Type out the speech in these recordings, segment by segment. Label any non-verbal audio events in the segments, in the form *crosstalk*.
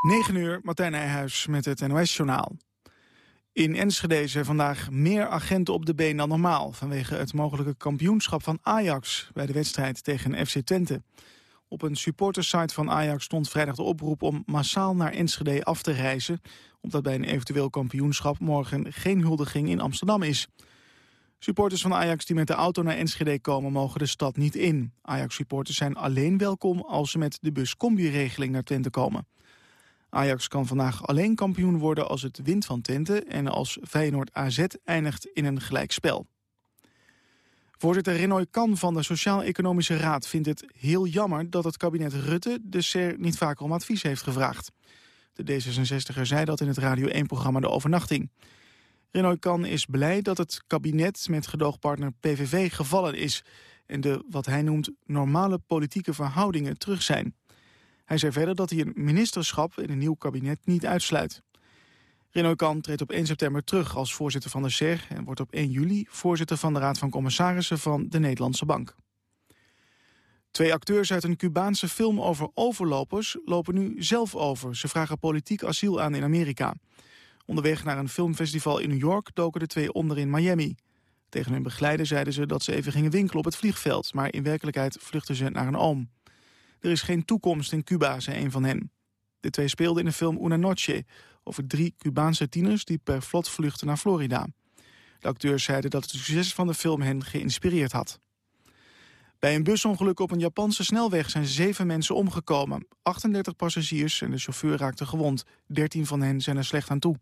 9 uur, Martijn Nijhuis met het NOS-journaal. In Enschede zijn vandaag meer agenten op de been dan normaal... vanwege het mogelijke kampioenschap van Ajax bij de wedstrijd tegen FC Twente. Op een supportersite van Ajax stond vrijdag de oproep om massaal naar Enschede af te reizen... omdat bij een eventueel kampioenschap morgen geen huldiging in Amsterdam is. Supporters van Ajax die met de auto naar Enschede komen mogen de stad niet in. Ajax-supporters zijn alleen welkom als ze met de bus-combi-regeling naar Twente komen. Ajax kan vandaag alleen kampioen worden als het wint van Twente... en als Feyenoord AZ eindigt in een gelijkspel. Voorzitter Renoy Kan van de Sociaal-Economische Raad vindt het heel jammer... dat het kabinet Rutte de SER niet vaker om advies heeft gevraagd. De D66er zei dat in het Radio 1-programma De Overnachting. Renoy Kan is blij dat het kabinet met gedoogpartner PVV gevallen is... en de, wat hij noemt, normale politieke verhoudingen terug zijn. Hij zei verder dat hij een ministerschap in een nieuw kabinet niet uitsluit. Renoy Kan treedt op 1 september terug als voorzitter van de SER... en wordt op 1 juli voorzitter van de Raad van Commissarissen van de Nederlandse Bank. Twee acteurs uit een Cubaanse film over overlopers lopen nu zelf over. Ze vragen politiek asiel aan in Amerika. Onderweg naar een filmfestival in New York doken de twee onder in Miami. Tegen hun begeleider zeiden ze dat ze even gingen winkelen op het vliegveld... maar in werkelijkheid vluchten ze naar een oom. Er is geen toekomst in Cuba, zei een van hen. De twee speelden in de film Una Noche... over drie Cubaanse tieners die per vlot vluchten naar Florida. De acteurs zeiden dat het succes van de film hen geïnspireerd had. Bij een busongeluk op een Japanse snelweg zijn zeven mensen omgekomen. 38 passagiers en de chauffeur raakten gewond. 13 van hen zijn er slecht aan toe.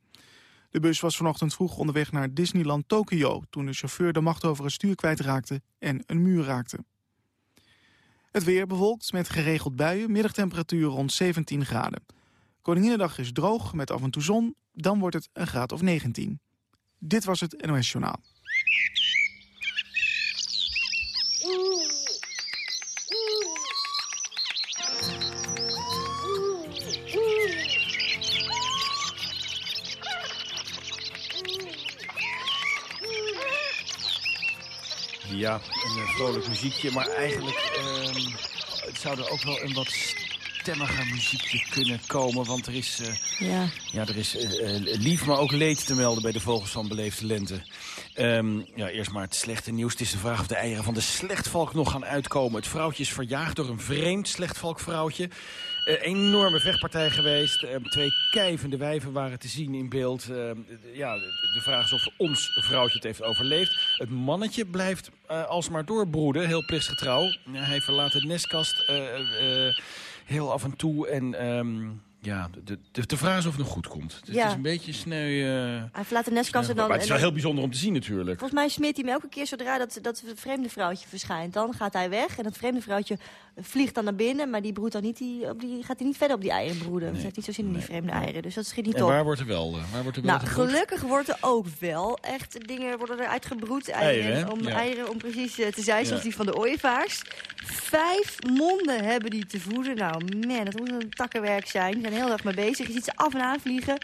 De bus was vanochtend vroeg onderweg naar Disneyland Tokyo... toen de chauffeur de macht over het stuur kwijtraakte en een muur raakte. Het weer bewolkt met geregeld buien, middagtemperatuur rond 17 graden. Koninginnedag is droog met af en toe zon, dan wordt het een graad of 19. Dit was het NOS Journaal. Ja, een uh, vrolijk muziekje, maar eigenlijk het zou er ook wel een wat stemmiger muziekje kunnen komen. Want er is, uh, ja. Ja, er is uh, lief, maar ook leed te melden bij de Vogels van Beleefde Lente. Um, ja, eerst maar het slechte nieuws. Het is de vraag of de eieren van de slechtvalk nog gaan uitkomen. Het vrouwtje is verjaagd door een vreemd slechtvalkvrouwtje. Uh, enorme vechtpartij geweest. Uh, twee kijvende wijven waren te zien in beeld. Uh, ja, de, vraag is of ons vrouwtje het heeft overleefd. Het mannetje blijft alsmaar doorbroeden, heel plichtsgetrouw. hij verlaat de nestkast heel af en toe en... Um, ja, de, de, de, vraag is of het nog goed komt. Het, ja. het is een beetje sneu... Hij verlaat de nestkast en dan... Maar het is wel heel bijzonder om te zien natuurlijk. Volgens mij smeert hij hem elke keer zodra dat, dat vreemde vrouwtje verschijnt. Dan gaat hij weg en het vreemde vrouwtje vliegt dan naar binnen. Maar die, broedt dan niet die, op die, gaat hij niet verder op die eieren broeden. Nee. Ze heeft niet zo zin in die vreemde eieren. Dus dat schiet niet en op. waar wordt er wel, waar wordt er wel Nou, gelukkig wordt er ook wel echt dingen worden er uitgebroed. Eieren, eieren om, ja. eieren, om precies te zijn zoals ja. die van de ooievaars. Vijf monden hebben die te voeden. Nou man, dat moet een takkenwerk zijn. Ze zijn heel erg mee bezig. Je ziet ze af en aan vliegen.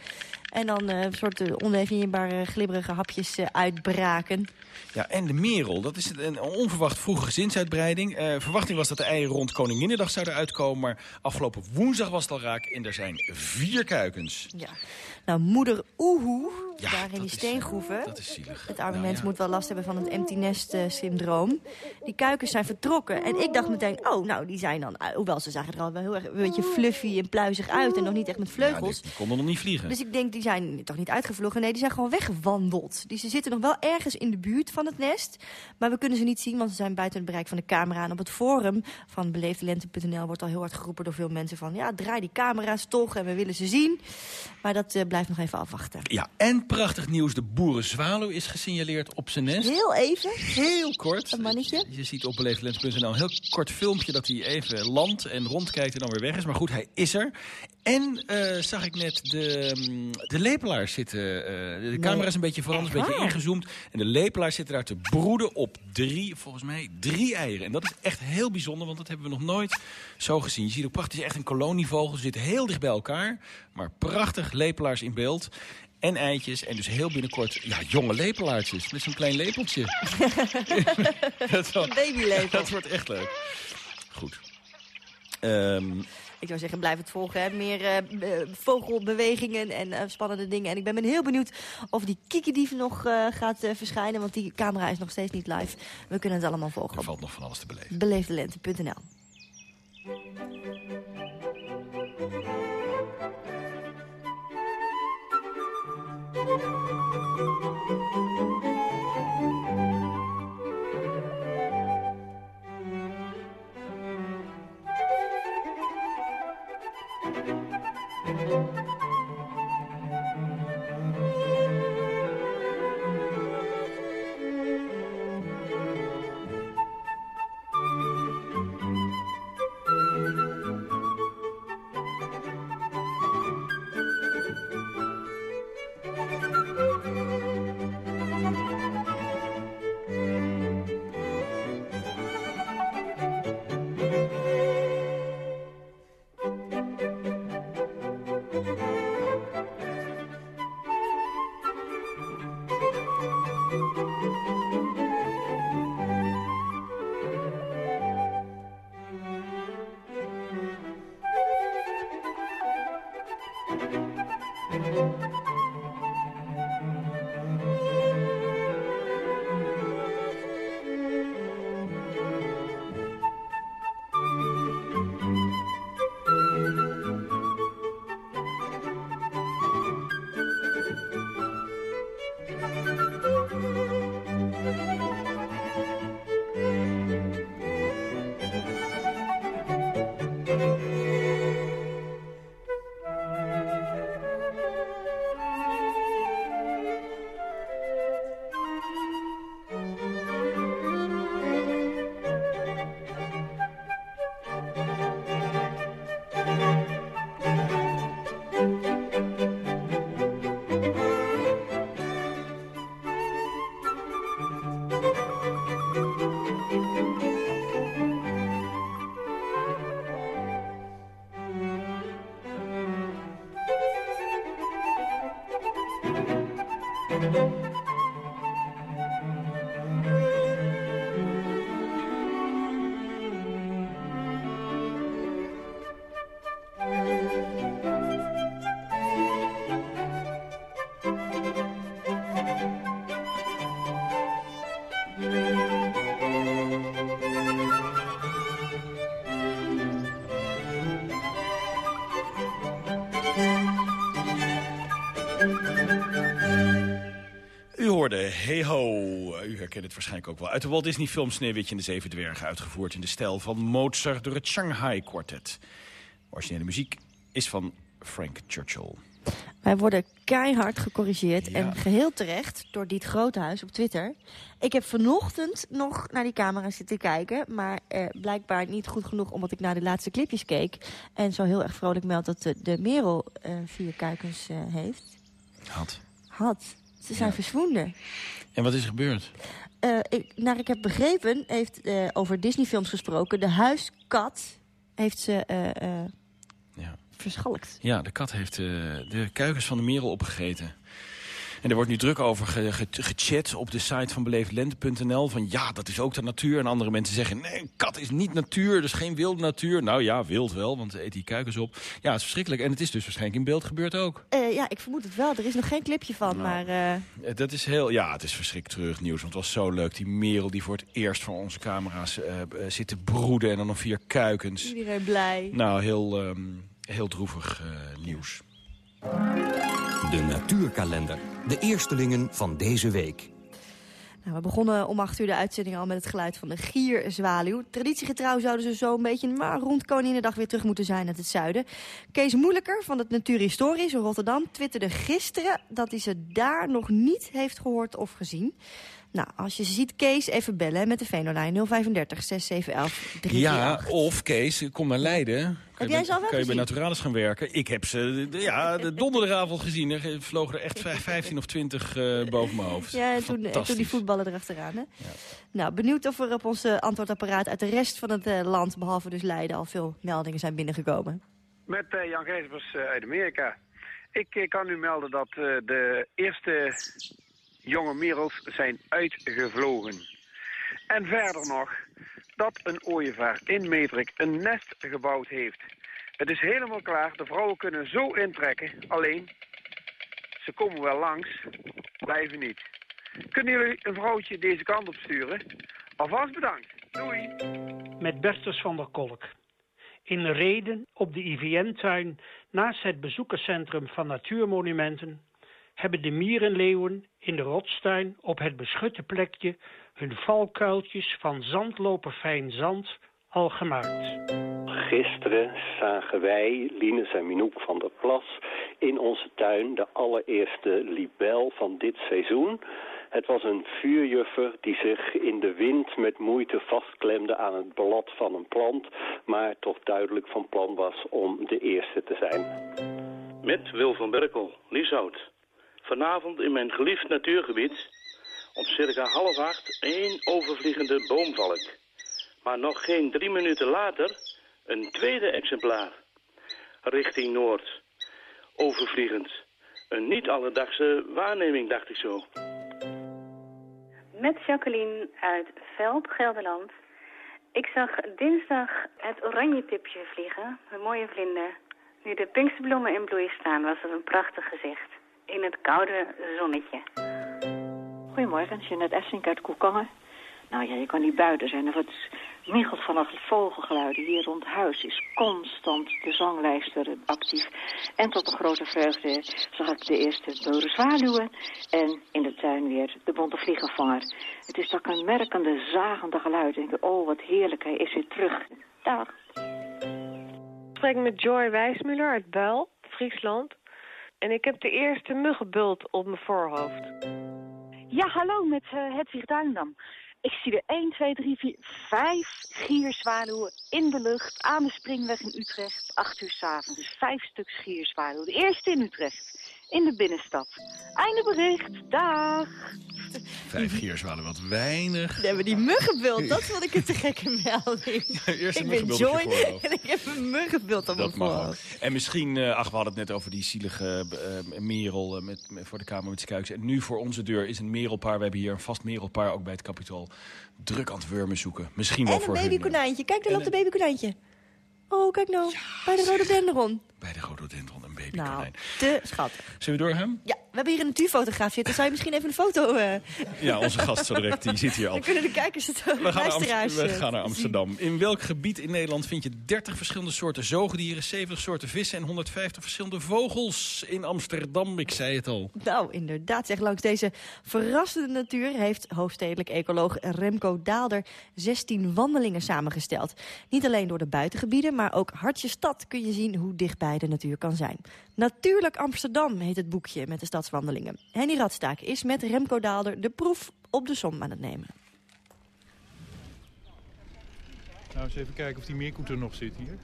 En dan uh, een soort uh, ondefinieerbare glibberige hapjes uh, uitbraken. Ja, en de merel. Dat is een onverwacht vroege gezinsuitbreiding. Uh, verwachting was dat de eieren rond Koninginnedag zouden uitkomen. Maar afgelopen woensdag was het al raak en er zijn vier kuikens. Ja. Nou, moeder Oehoe, ja, daar in die is, steengroeven. Dat is zielig. Het arme nou, mens ja. moet wel last hebben van het empty nest uh, syndroom. Die kuikens zijn vertrokken. En ik dacht meteen, oh, nou, die zijn dan... Hoewel, ze zagen er al wel heel erg een beetje fluffy en pluizig uit. En nog niet echt met vleugels. Ja, die konden nog niet vliegen. Dus ik denk, die zijn toch niet uitgevlogen. Nee, die zijn gewoon weggewandeld. Die, ze zitten nog wel ergens in de buurt van het nest. Maar we kunnen ze niet zien, want ze zijn buiten het bereik van de camera. En op het forum van beleefdelente.nl wordt al heel hard geroepen door veel mensen van... ja, draai die camera's toch en we willen ze zien. Maar dat uh, blijft nog even afwachten. Ja, en prachtig nieuws. De boerenzwaluw is gesignaleerd op zijn nest. Heel even. Heel kort. Een mannetje. Je ziet op beleefdelente.nl een heel kort filmpje dat hij even landt en rondkijkt en dan weer weg is. Maar goed, hij is er. En uh, zag ik net de, de lepelaars zitten. Uh, de camera is een beetje veranderd, een beetje ingezoomd. En de lepelaars zitten daar te broeden op drie, volgens mij, drie eieren. En dat is echt heel bijzonder, want dat hebben we nog nooit zo gezien. Je ziet ook prachtig, echt een kolonievogel. Ze zitten heel dicht bij elkaar, maar prachtig lepelaars in beeld. En eitjes. En dus heel binnenkort, ja, jonge lepelaartjes. Met zo'n klein lepeltje. *laughs* *laughs* dat, wordt, babylepel. *laughs* dat wordt echt leuk. Goed. Um, ik zou zeggen, blijf het volgen. Hè. Meer vogelbewegingen en spannende dingen. En ik ben heel benieuwd of die kiekendief nog gaat verschijnen. Want die camera is nog steeds niet live. We kunnen het allemaal volgen. Er valt nog van alles te beleven. Beleefdelente.nl Herkent het waarschijnlijk ook wel. Uit de Walt Disney film Sneeuwwitje en de Zeven Dwergen... uitgevoerd in de stijl van Mozart door het Shanghai Quartet. originele muziek is van Frank Churchill. Wij worden keihard gecorrigeerd en geheel terecht door Diet Groothuis op Twitter. Ik heb vanochtend nog naar die camera zitten kijken, maar eh, blijkbaar niet goed genoeg omdat ik naar de laatste clipjes keek. En zo heel erg vrolijk meldt dat de, de Merel eh, vier kuikens uh, heeft. Had. Had. Ze zijn ja. En wat is er gebeurd? Uh, ik, naar ik heb begrepen, heeft uh, over Disney-films gesproken... de huiskat heeft ze uh, ja. verschalkt. Ja, de kat heeft de kuikens van de merel opgegeten. En er wordt nu druk over gechat op de site van beleefdlente.nl. Van ja, dat is ook de natuur. En andere mensen zeggen, nee, een kat is niet natuur. Dus geen wilde natuur. Nou ja, wild wel, want eet die kuikens op. Ja, het is verschrikkelijk. En het is dus waarschijnlijk in beeld gebeurd ook. Uh, ja, ik vermoed het wel. Er is nog geen clipje van, nou, maar... Uh... Dat is heel... Ja, het is verschrikkelijk terug nieuws. Want het was zo leuk. Die merel die voor het eerst van onze camera's uh, zit te broeden. En dan nog vier kuikens. Iedereen blij. Nou, heel, um, heel droevig nieuws. De natuurkalender. De eerstelingen van deze week. Nou, we begonnen om acht uur de uitzending al met het geluid van de gierzwaluw. Traditiegetrouw zouden ze zo een beetje maar rond Koninginnedag weer terug moeten zijn uit het zuiden. Kees Moeilijker van het Natuurhistorisch Rotterdam twitterde gisteren dat hij ze daar nog niet heeft gehoord of gezien. Nou, als je ze ziet, Kees, even bellen met de Venolijn 035 6711 338. Ja, of Kees, kom naar Leiden. Heb jij ze al wel Kun je bij Naturalis gaan werken? Ik heb ze ja, de donderdagavond gezien. Er vlogen er echt 15 of 20 uh, boven mijn hoofd. Ja, toen, toen die voetballen erachteraan. Hè? Ja. Nou, benieuwd of er op ons antwoordapparaat uit de rest van het uh, land... behalve dus Leiden al veel meldingen zijn binnengekomen. Met uh, Jan Gijsbers uit Amerika. Ik kan u melden dat de eerste jonge merels zijn uitgevlogen. En verder nog dat een ooievaar in Medrik een nest gebouwd heeft. Het is helemaal klaar. De vrouwen kunnen zo intrekken. Alleen, ze komen wel langs, blijven niet. Kunnen jullie een vrouwtje deze kant op sturen? Alvast bedankt. Doei. Met Bertus van der Kolk. In Reden, op de IVN-tuin, naast het bezoekerscentrum van Natuurmonumenten, hebben de mierenleeuwen in de rotstuin op het beschutte plekje hun valkuiltjes van zandloperfijn zand al gemaakt. Gisteren zagen wij, Linus en Minouk van der Plas, in onze tuin de allereerste libel van dit seizoen. Het was een vuurjuffer die zich in de wind met moeite vastklemde aan het blad van een plant, maar toch duidelijk van plan was om de eerste te zijn. Met Wil van Berkel, Lieshout. Vanavond in mijn geliefd natuurgebied om circa half acht één overvliegende boomvalk. Maar nog geen drie minuten later een tweede exemplaar. Richting Noord. Overvliegend. Een niet alledagse waarneming, dacht ik zo. Met Jacqueline uit Veld, Gelderland. Ik zag dinsdag het oranje tipje vliegen, een mooie vlinder. Nu de pinksterbloemen in bloei staan, was het een prachtig gezicht. In het koude zonnetje. Goedemorgen, Jeanette Essink uit Koekangen. Nou ja, je kan niet buiten zijn of het michelt van vogelgeluiden. Hier rond huis is constant de zanglijster actief. En tot de grote vreugde zag ik de eerste dode zwaluwen. En in de tuin weer de bonte vliegenvanger. Het is dat kenmerkende, zagende geluid. En ik oh wat heerlijk, hij is weer terug. Dag. Ik spreek met Joy Wijsmuller uit Buil, Friesland. En ik heb de eerste muggenbult op mijn voorhoofd. Ja, hallo, met uh, Hedwig Duindam. Ik zie er 1, 2, 3, 4, 5 gierzwaluwen in de lucht aan de springweg in Utrecht. 8 uur s'avonds. Dus vijf stuk gierzwaluwen. De eerste in Utrecht. In de binnenstad. Einde bericht. Dag. Vijf gierzwaluwen, wat weinig. We hebben die muggenbult, dat vond ik een te gekke *laughs* melding. Ja, eerst ik ben Joy en *laughs* ik heb een muggenbult op dat mijn mag En misschien, uh, ach, we hadden het net over die zielige uh, merel uh, met, met, voor de Kamer met Skuiks. En nu voor onze deur is een merelpaar. We hebben hier een vast merelpaar, ook bij het Capitool. Druk aan het wurmen zoeken. Misschien wel voor een babykonijntje. Kijk, daar loopt een babykonijntje. Oh, kijk nou, ja, bij de rhododendron. Bij de rhododendron, een babykonijn. Nou, te schattig. Zullen we door hem? Ja, we hebben hier een natuurfotograaf zitten. Zou je misschien even een foto... Uh... Ja, onze gast zo direct, die zit hier al. *laughs* Dan kunnen de kijkers het we gaan, naar we gaan naar Amsterdam. In welk gebied in Nederland vind je 30 verschillende soorten zoogdieren... 70 soorten vissen en 150 verschillende vogels in Amsterdam? Ik zei het al. Nou, inderdaad. Zeg, langs deze verrassende natuur... heeft hoofdstedelijk ecoloog Remco Daalder 16 wandelingen samengesteld. Niet alleen door de buitengebieden, maar ook hartje stad... kun je zien hoe dichtbij de natuur kan zijn. Natuurlijk Amsterdam heet het boekje met de stadswandelingen. Henny Radstaak is met Remco Daalder de proef op de som aan het nemen. Nou, eens even kijken of die meerkoet er nog zit hier.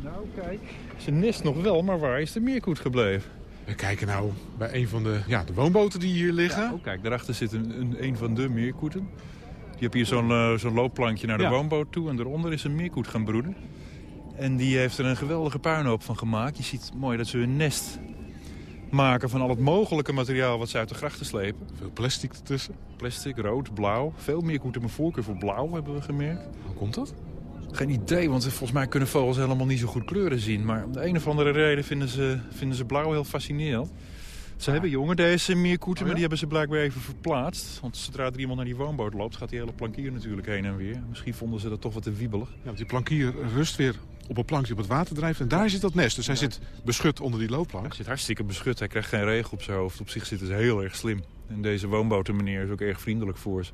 Nou, kijk. Zijn nest nog wel, maar waar is de meerkoet gebleven? We kijken nou bij een van de, ja, de woonboten die hier liggen. Ja, oh, kijk, daarachter zit een, een, een van de meerkoeten. Je hebt hier zo'n uh, zo'n loopplankje naar de woonboot toe en daaronder is een meerkoet gaan broeden. En die heeft er een geweldige puinhoop van gemaakt. Je ziet mooi dat ze hun nest maken van al het mogelijke materiaal wat ze uit de grachten slepen. Veel plastic ertussen. Plastic, rood, blauw. Veel meer in mijn voorkeur voor blauw, hebben we gemerkt. Hoe komt dat? Geen idee, want volgens mij kunnen vogels helemaal niet zo goed kleuren zien. Maar om de een of andere reden vinden ze, vinden ze blauw heel fascinerend. Ze hebben jongen deze meerkoeten, oh maar die hebben ze blijkbaar even verplaatst. Want zodra er iemand naar die woonboot loopt, gaat die hele plankier natuurlijk heen en weer. Misschien vonden ze dat toch wat te wiebelig. Ja, want die plankier rust weer op een plankje op het water drijft. En daar zit dat nest. Dus hij zit beschut onder die loopplank. Hij zit hartstikke beschut. Hij krijgt geen regen op zijn hoofd. Op zich zitten ze heel erg slim. En deze woonbotenmeneer is ook erg vriendelijk voor ze.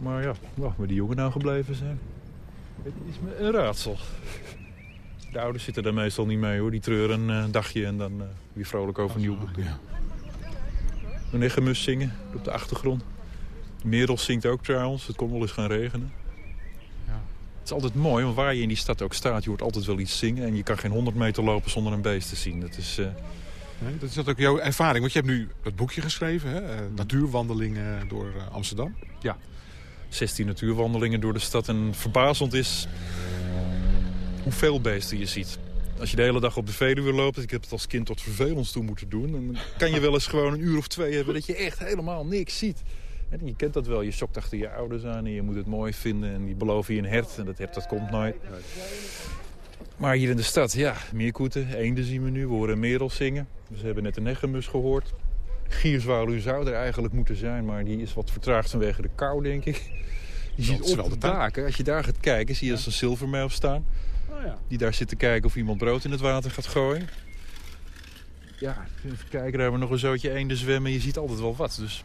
Maar ja, waar die jongen nou gebleven zijn. Het is me een raadsel. De ouders zitten daar meestal niet mee hoor. Die treuren een dagje en dan uh, weer vrolijk overnieuw. Ja. Een egemus zingen op de achtergrond. Merel zingt ook trouwens. Het kon wel eens gaan regenen. Het is altijd mooi, want waar je in die stad ook staat... je hoort altijd wel iets zingen. En je kan geen 100 meter lopen zonder een beest te zien. Dat is... Uh... Nee, dat is dat ook jouw ervaring? Want je hebt nu het boekje geschreven, hè? Uh, Natuurwandelingen door uh, Amsterdam. Ja, 16 natuurwandelingen door de stad. En verbazend is hoeveel beesten je ziet. Als je de hele dag op de Veluwe loopt, ik heb het als kind tot vervelend toe moeten doen... dan kan je wel eens gewoon een uur of twee hebben dat je echt helemaal niks ziet. En je kent dat wel, je sokt achter je ouders aan en je moet het mooi vinden. En die beloven je een hert en dat hert dat komt nooit. Maar hier in de stad, ja, meerkoeten, eenden zien we nu. We horen merel zingen. We hebben net een negemus gehoord. Gierzwaluw zou er eigenlijk moeten zijn, maar die is wat vertraagd vanwege de kou, denk ik. Je ziet op de daken, als je daar gaat kijken, zie je als een zilvermeel staan. Ja. Die daar zit te kijken of iemand brood in het water gaat gooien. Ja, even kijken, daar hebben we nog een zootje eenden zwemmen. Je ziet altijd wel wat, dus...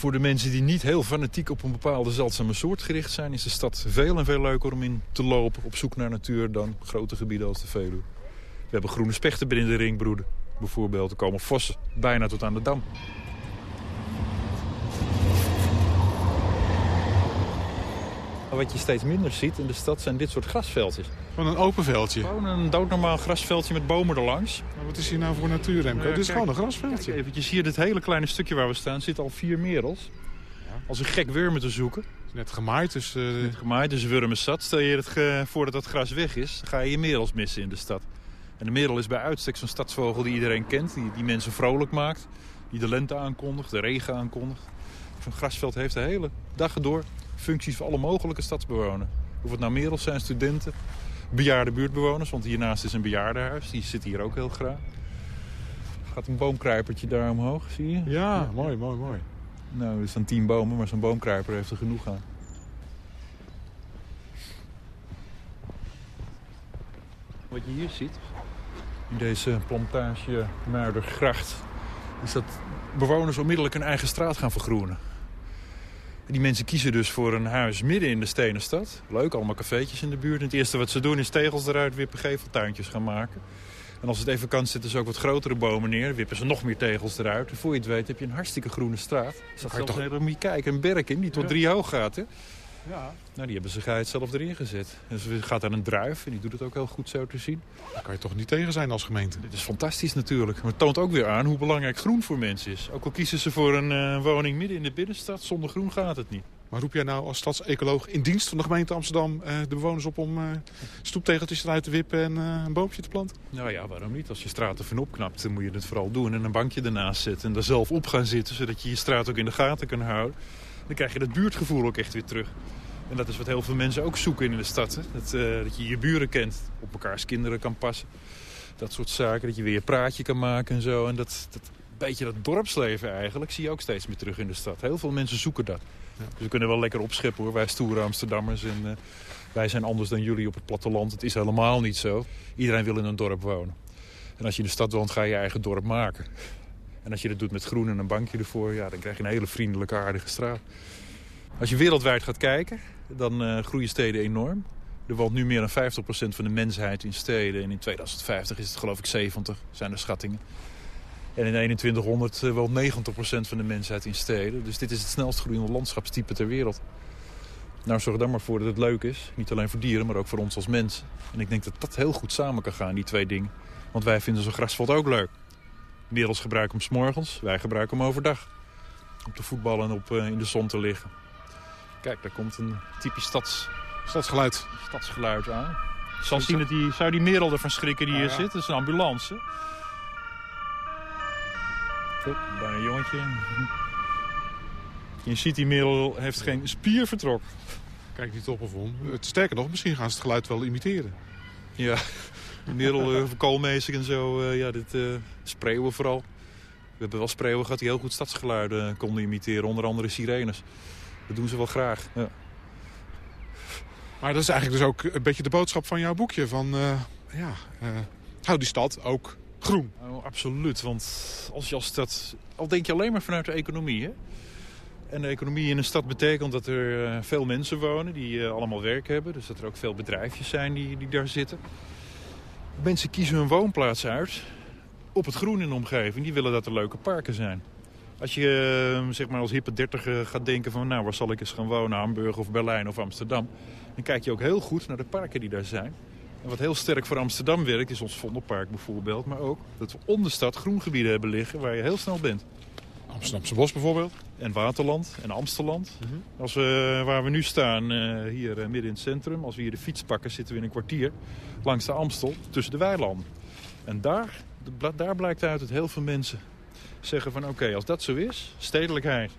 Voor de mensen die niet heel fanatiek op een bepaalde zeldzame soort gericht zijn... is de stad veel en veel leuker om in te lopen op zoek naar natuur... dan grote gebieden als de Veluwe. We hebben groene spechten binnen de ring broeden. Bijvoorbeeld, er komen vossen bijna tot aan de dam. Wat je steeds minder ziet in de stad zijn dit soort grasveldjes. Gewoon een open veldje? Gewoon een doodnormaal grasveldje met bomen erlangs. Maar wat is hier nou voor natuur, Remco? Dit is gewoon een grasveldje. Kijk eventjes hier, dit hele kleine stukje waar we staan, zit al vier merels. Ja. Als een gek wurmen te zoeken. Net gemaaid, dus... Uh... Net gemaaid, dus wurmen zat. Stel je het voordat dat gras weg is, ga je je merels missen in de stad. En de merel is bij uitstek zo'n stadsvogel die iedereen kent. Die, die mensen vrolijk maakt. Die de lente aankondigt, de regen aankondigt. Zo'n grasveld heeft de hele dag door functies voor alle mogelijke stadsbewoners. Of het nou merels zijn, studenten, bejaarde buurtbewoners. Want hiernaast is een bejaardenhuis. Die zit hier ook heel graag. Gaat een boomkruipertje daar omhoog, zie je? Ja, ja. mooi, mooi, mooi. Nou, er staan tien bomen, maar zo'n boomkruiper heeft er genoeg aan. Wat je hier ziet, in deze plantage Muidergracht... is dat bewoners onmiddellijk een eigen straat gaan vergroenen. Die mensen kiezen dus voor een huis midden in de stenen stad. Leuk, allemaal cafeetjes in de buurt. En het eerste wat ze doen is tegels eruit wippen, geveltuintjes gaan maken. En als het even kan, zetten ze ook wat grotere bomen neer. Wippen ze nog meer tegels eruit. En voor je het weet heb je een hartstikke groene straat. Staat zelfs toch... een, kijken, een berk in die tot drie hoog gaat. Hè? Ja. Nou, die hebben ze geit zelf erin gezet. Dus er gaat aan een druif en die doet het ook heel goed zo te zien. Daar kan je toch niet tegen zijn als gemeente? Dit is fantastisch natuurlijk. Maar het toont ook weer aan hoe belangrijk groen voor mensen is. Ook al kiezen ze voor een uh, woning midden in de binnenstad, zonder groen gaat het niet. Maar roep jij nou als stadsecoloog in dienst van de gemeente Amsterdam uh, de bewoners op om uh, stoeptegeltjes eruit te wippen en een boompje te planten? Nou ja, waarom niet? Als je straat ervan opknapt, dan moet je het vooral doen en een bankje ernaast zetten. En daar zelf op gaan zitten, zodat je je straat ook in de gaten kan houden. Dan krijg je dat buurtgevoel ook echt weer terug. En dat is wat heel veel mensen ook zoeken in de stad. Hè? Dat, uh, dat je je buren kent, op elkaars kinderen kan passen. Dat soort zaken, dat je weer je praatje kan maken en zo. En dat, dat beetje dat dorpsleven eigenlijk zie je ook steeds meer terug in de stad. Heel veel mensen zoeken dat. Ja. Dus we kunnen wel lekker opscheppen hoor, wij stoere Amsterdammers. En, uh, wij zijn anders dan jullie op het platteland. Het is helemaal niet zo. Iedereen wil in een dorp wonen. En als je in de stad woont, ga je je eigen dorp maken. En als je dat doet met groen en een bankje ervoor, ja, dan krijg je een hele vriendelijke, aardige straat. Als je wereldwijd gaat kijken, dan uh, groeien steden enorm. Er woont nu meer dan 50% van de mensheid in steden. En in 2050 is het geloof ik 70, zijn de schattingen. En in 2100 uh, woont 90% van de mensheid in steden. Dus dit is het snelst groeiende landschapstype ter wereld. Nou, zorg dan maar voor dat het leuk is. Niet alleen voor dieren, maar ook voor ons als mensen. En ik denk dat dat heel goed samen kan gaan, die twee dingen. Want wij vinden zo'n grasveld ook leuk. Werelds gebruiken hem s'morgens, wij gebruiken hem overdag. Om te voetballen en op, uh, in de zon te liggen. Kijk, daar komt een typisch stads... stadsgeluid. stadsgeluid aan. Zal zien dat die, zou die merel ervan schrikken die hier ja. zit? Dat is een ambulance. Kijk, bijna een jongetje. Je ziet die merel heeft geen spier vertrokken. Kijk op of om. Sterker nog, misschien gaan ze het geluid wel imiteren. Ja, de merel, *laughs* koolmeesik en zo. Uh, ja, dit uh, spreeuwen vooral. We hebben wel spreeuwen gehad die heel goed stadsgeluiden konden imiteren. Onder andere sirenes. Dat doen ze wel graag, ja. Maar dat is eigenlijk dus ook een beetje de boodschap van jouw boekje. Van, uh, ja, uh, hou die stad ook groen. Oh, absoluut, want als je als stad... Al denk je alleen maar vanuit de economie, hè? En de economie in een stad betekent dat er veel mensen wonen die allemaal werk hebben. Dus dat er ook veel bedrijfjes zijn die, die daar zitten. Mensen kiezen hun woonplaats uit op het groen in de omgeving. Die willen dat er leuke parken zijn. Als je ehm, zeg maar als hippe dertiger gaat denken van... nou, waar zal ik eens gaan wonen? Hamburg of Berlijn of Amsterdam. Dan kijk je ook heel goed naar de parken die daar zijn. En wat heel sterk voor Amsterdam werkt is ons Vondelpark bijvoorbeeld. Maar ook dat we onder de stad groengebieden hebben liggen waar je heel snel bent. Amsterdamse Bos bijvoorbeeld? En Waterland en Amsteland. Mhm. als we, waar we nu staan, uh, hier uh, midden in het centrum... als we hier de fiets pakken, zitten we in een kwartier langs de Amstel tussen de weilanden. En daar, daar blijkt uit dat heel veel mensen zeggen van oké, als dat zo is, stedelijkheid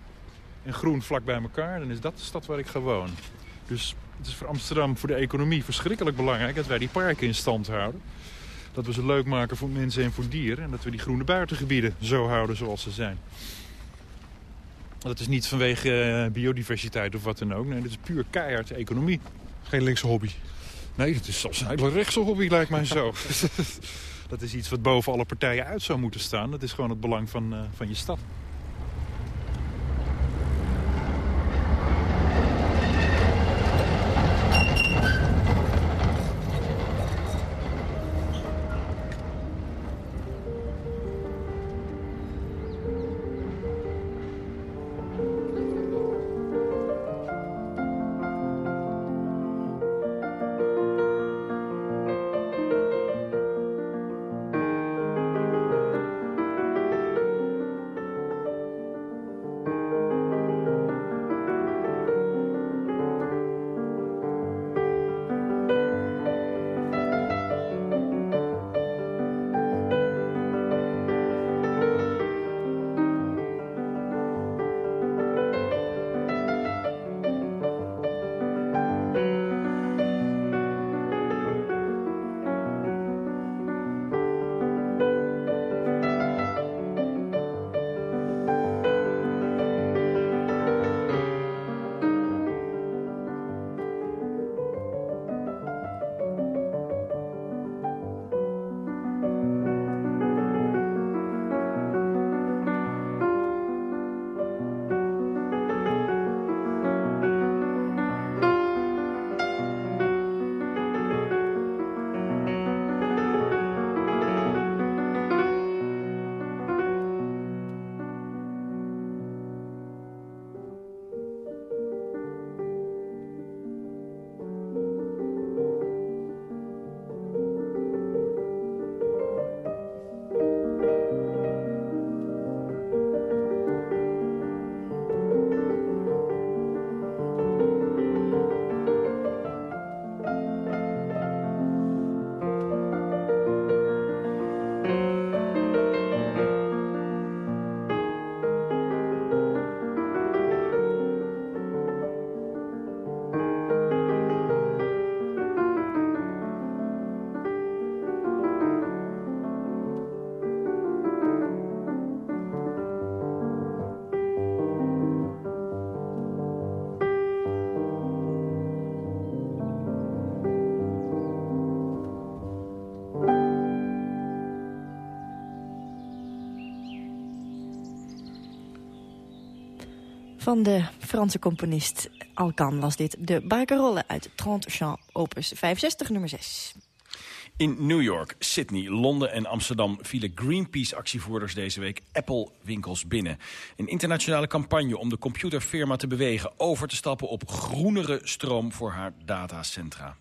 en groen vlak bij elkaar, dan is dat de stad waar ik ga wonen. Dus Het is voor Amsterdam, voor de economie, verschrikkelijk belangrijk... dat wij die parken in stand houden. Dat we ze leuk maken voor mensen en voor dieren. En dat we die groene buitengebieden zo houden zoals ze zijn. Dat is niet vanwege eh, biodiversiteit of wat dan ook. Nee, dat is puur keihard economie. Geen linkse hobby. Nee, het is zelfs een hele rechtse hobby, lijkt mij zo. *laughs* dat is iets wat boven alle partijen uit zou moeten staan. Dat is gewoon het belang van, uh, van je stad. Van de Franse componist Alcan was dit de Barcarolle uit 30 Champ, opus 65, nummer 6. In New York, Sydney, Londen en Amsterdam vielen Greenpeace-actievoerders deze week Apple-winkels binnen. Een internationale campagne om de computerfirma te bewegen over te stappen op groenere stroom voor haar datacentra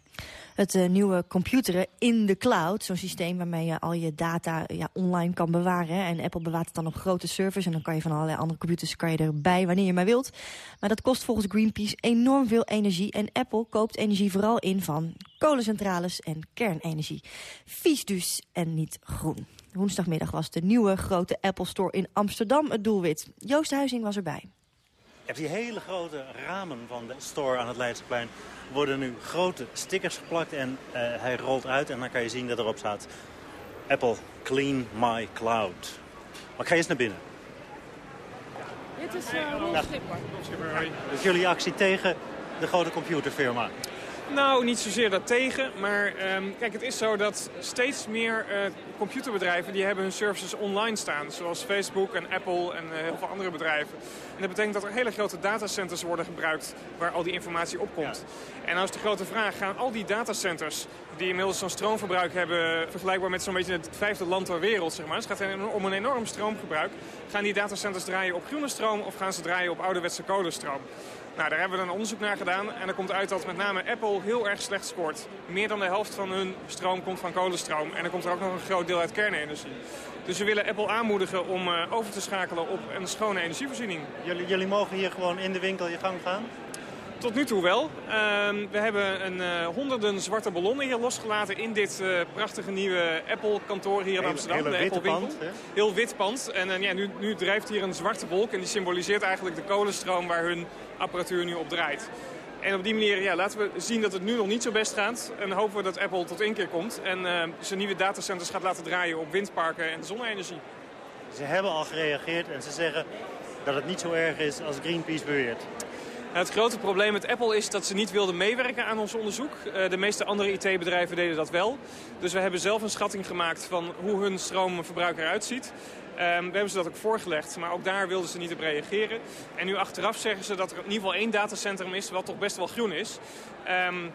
het uh, nieuwe computeren in de cloud. Zo'n systeem waarmee je al je data ja, online kan bewaren. En Apple bewaart het dan op grote servers. En dan kan je van allerlei andere computers kan je erbij wanneer je maar wilt. Maar dat kost volgens Greenpeace enorm veel energie. En Apple koopt energie vooral in van kolencentrales en kernenergie. Vies dus en niet groen. Woensdagmiddag was de nieuwe grote Apple Store in Amsterdam het doelwit. Joost Huizing was erbij. Je hebt die hele grote ramen van de store aan het Leidseplein worden nu grote stickers geplakt en uh, hij rolt uit en dan kan je zien dat erop staat Apple Clean My Cloud. Maar ik ga eens naar binnen. Dit is uh, Rolf Schipper. Dus jullie actie tegen de grote computerfirma? Nou, niet zozeer daartegen, maar um, kijk, het is zo dat steeds meer uh, computerbedrijven die hebben hun services online staan. Zoals Facebook en Apple en uh, heel veel andere bedrijven. En dat betekent dat er hele grote datacenters worden gebruikt waar al die informatie op komt. En nou is de grote vraag, gaan al die datacenters die inmiddels zo'n stroomverbruik hebben... vergelijkbaar met zo'n beetje het vijfde land ter wereld, zeg maar. Dus het gaat om een enorm stroomgebruik. Gaan die datacenters draaien op groene stroom of gaan ze draaien op ouderwetse kolenstroom? Nou, daar hebben we dan onderzoek naar gedaan. En er komt uit dat met name Apple heel erg slecht scoort. Meer dan de helft van hun stroom komt van kolenstroom. En er komt er ook nog een groot deel uit kernenergie. Dus we willen Apple aanmoedigen om uh, over te schakelen op een schone energievoorziening. Jullie, jullie mogen hier gewoon in de winkel je gang gaan? Tot nu toe wel. Uh, we hebben een, uh, honderden zwarte ballonnen hier losgelaten in dit uh, prachtige nieuwe Apple-kantoor hier in Amsterdam. Heel, de Apple pand. Heel wit pand. En ja, nu, nu drijft hier een zwarte wolk en die symboliseert eigenlijk de kolenstroom waar hun apparatuur nu op draait. En op die manier ja, laten we zien dat het nu nog niet zo best gaat. En hopen we dat Apple tot één keer komt. En uh, zijn nieuwe datacenters gaat laten draaien op windparken en zonne-energie. Ze hebben al gereageerd en ze zeggen dat het niet zo erg is als Greenpeace beweert. Het grote probleem met Apple is dat ze niet wilden meewerken aan ons onderzoek. Eh, de meeste andere IT-bedrijven deden dat wel. Dus we hebben zelf een schatting gemaakt van hoe hun stroomverbruik eruit ziet. Um, we hebben ze dat ook voorgelegd, maar ook daar wilden ze niet op reageren. En nu achteraf zeggen ze dat er in ieder geval één datacentrum is wat toch best wel groen is. Um,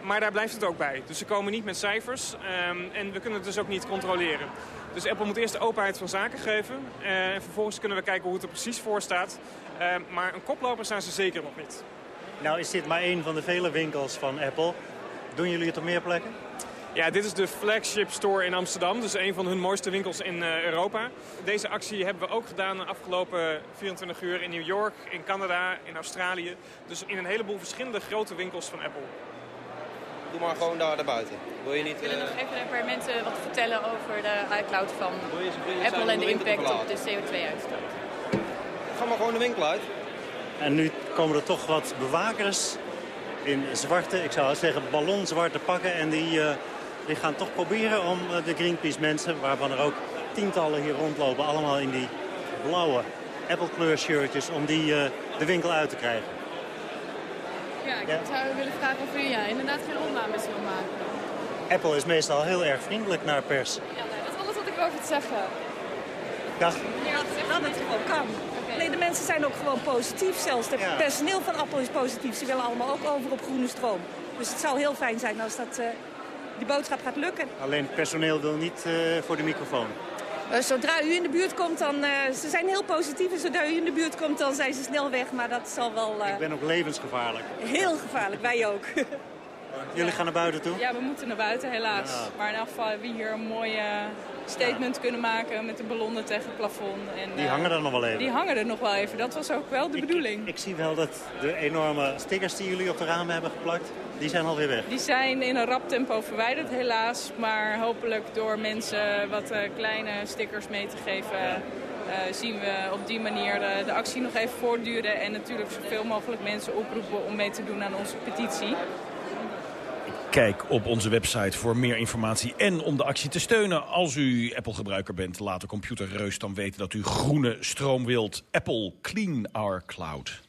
maar daar blijft het ook bij. Dus ze komen niet met cijfers um, en we kunnen het dus ook niet controleren. Dus Apple moet eerst de openheid van zaken geven. Uh, en vervolgens kunnen we kijken hoe het er precies voor staat. Maar een koploper zijn ze zeker nog niet. Nou is dit maar één van de vele winkels van Apple. Doen jullie het op meer plekken? Ja, dit is de flagship store in Amsterdam. Dus een van hun mooiste winkels in uh, Europa. Deze actie hebben we ook gedaan de afgelopen 24 uur in New York, in Canada, in Australië. Dus in een heleboel verschillende grote winkels van Apple. Doe maar gewoon daar buiten. Wil je niet... We willen nog even een paar mensen wat vertellen over de iCloud van Apple en de impact op de CO2-uitstoot. Ga maar gewoon de winkel uit. En nu komen er toch wat bewakers in zwarte, ik zou zeggen ballonzwarte pakken. En die, uh, die gaan toch proberen om uh, de Greenpeace mensen, waarvan er ook tientallen hier rondlopen, allemaal in die blauwe Apple kleur shirtjes, om die uh, de winkel uit te krijgen. Ja, ik ja. zou willen vragen of u ja, inderdaad geen opnames wil maken. Apple is meestal heel erg vriendelijk naar pers. Ja, nee, dat is alles wat ik over te zeggen. Dag. Ja, dat het gewoon kan. Nee, de mensen zijn ook gewoon positief. Zelfs het ja. personeel van Apple is positief. Ze willen allemaal ook over op groene stroom. Dus het zou heel fijn zijn als dat, uh, die boodschap gaat lukken. Alleen het personeel wil niet uh, voor de microfoon. Uh, zodra u in de buurt komt, dan... ze zijn heel positief en zodra u in de buurt komt, dan zijn ze snel weg. Maar dat zal wel... Ik ben ook levensgevaarlijk. Heel gevaarlijk, wij ook. *laughs* Jullie gaan naar buiten toe? Ja, we moeten naar buiten helaas. Ja. Maar in afval wie hier een mooie statement ja. kunnen maken met de ballonnen tegen het plafond. En, die hangen er nog wel even? Die hangen er nog wel even. Dat was ook wel de ik, bedoeling. Ik, zie wel dat de enorme stickers die jullie op de ramen hebben geplakt, die zijn alweer weg. Die zijn in een rap tempo verwijderd helaas. Maar hopelijk door mensen wat uh, kleine stickers mee te geven... Uh, zien we op die manier uh, de actie nog even voortduren. En natuurlijk zoveel mogelijk mensen oproepen om mee te doen aan onze petitie. Kijk op onze website voor meer informatie en om de actie te steunen. Als u Apple-gebruiker bent, laat de computerreus dan weten dat u groene stroom wilt. Apple, clean our cloud.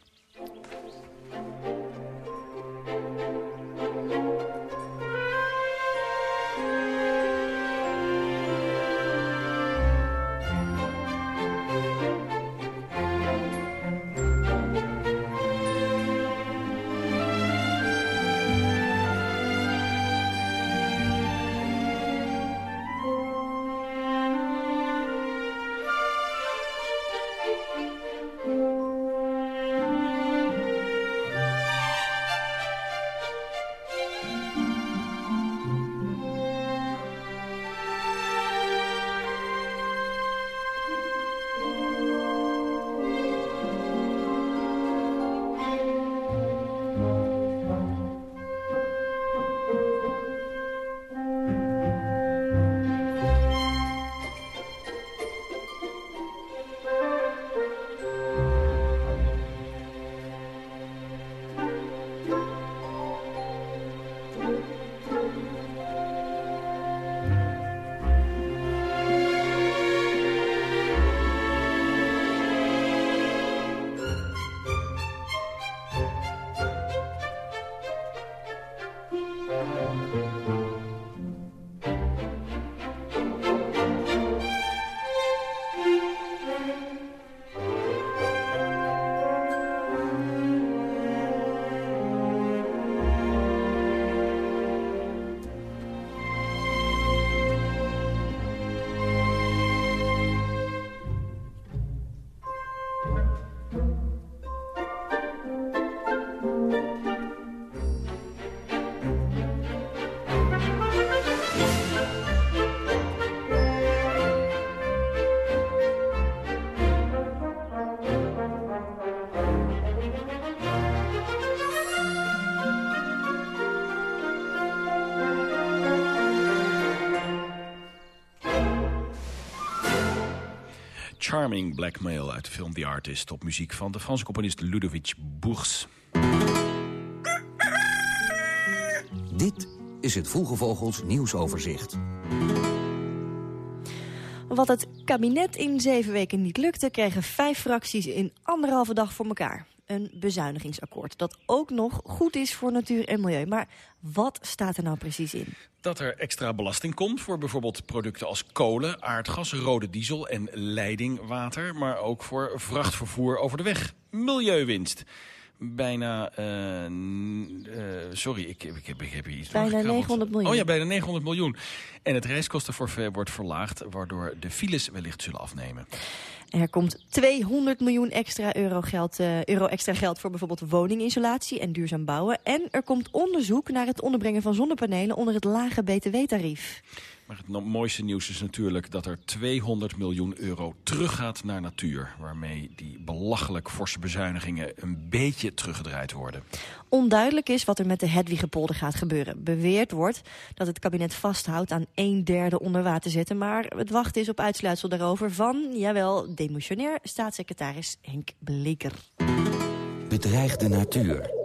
Charming Blackmail uit de film The Artist... op muziek van de Franse componist Ludovic Bourgs. Dit is het Vroege Vogels nieuwsoverzicht. Wat het kabinet in zeven weken niet lukte... kregen vijf fracties in anderhalve dag voor elkaar. Een bezuinigingsakkoord dat ook nog goed is voor natuur en milieu. Maar wat staat er nou precies in? Dat er extra belasting komt voor bijvoorbeeld producten als kolen, aardgas, rode diesel en leidingwater. Maar ook voor vrachtvervoer over de weg. Milieuwinst bijna... Uh, uh, sorry, ik, ik, heb, ik heb hier iets Bijna 900 miljoen. Oh ja, bijna 900 miljoen. En het reiskostenforfait wordt verlaagd... waardoor de files wellicht zullen afnemen. Er komt 200 miljoen extra euro, geld, uh, euro extra geld voor bijvoorbeeld woningisolatie en duurzaam bouwen. En er komt onderzoek naar het onderbrengen van zonnepanelen onder het lage btw-tarief. Maar het mooiste nieuws is natuurlijk dat er 200 miljoen euro teruggaat naar natuur. Waarmee die belachelijk forse bezuinigingen een beetje teruggedraaid worden. Onduidelijk is wat er met de Hedwigepolder gaat gebeuren. Beweerd wordt dat het kabinet vasthoudt aan een derde onder water zetten. Maar het wachten is op uitsluitsel daarover van, jawel, demissionair staatssecretaris Henk Bleker. Bedreigde natuur.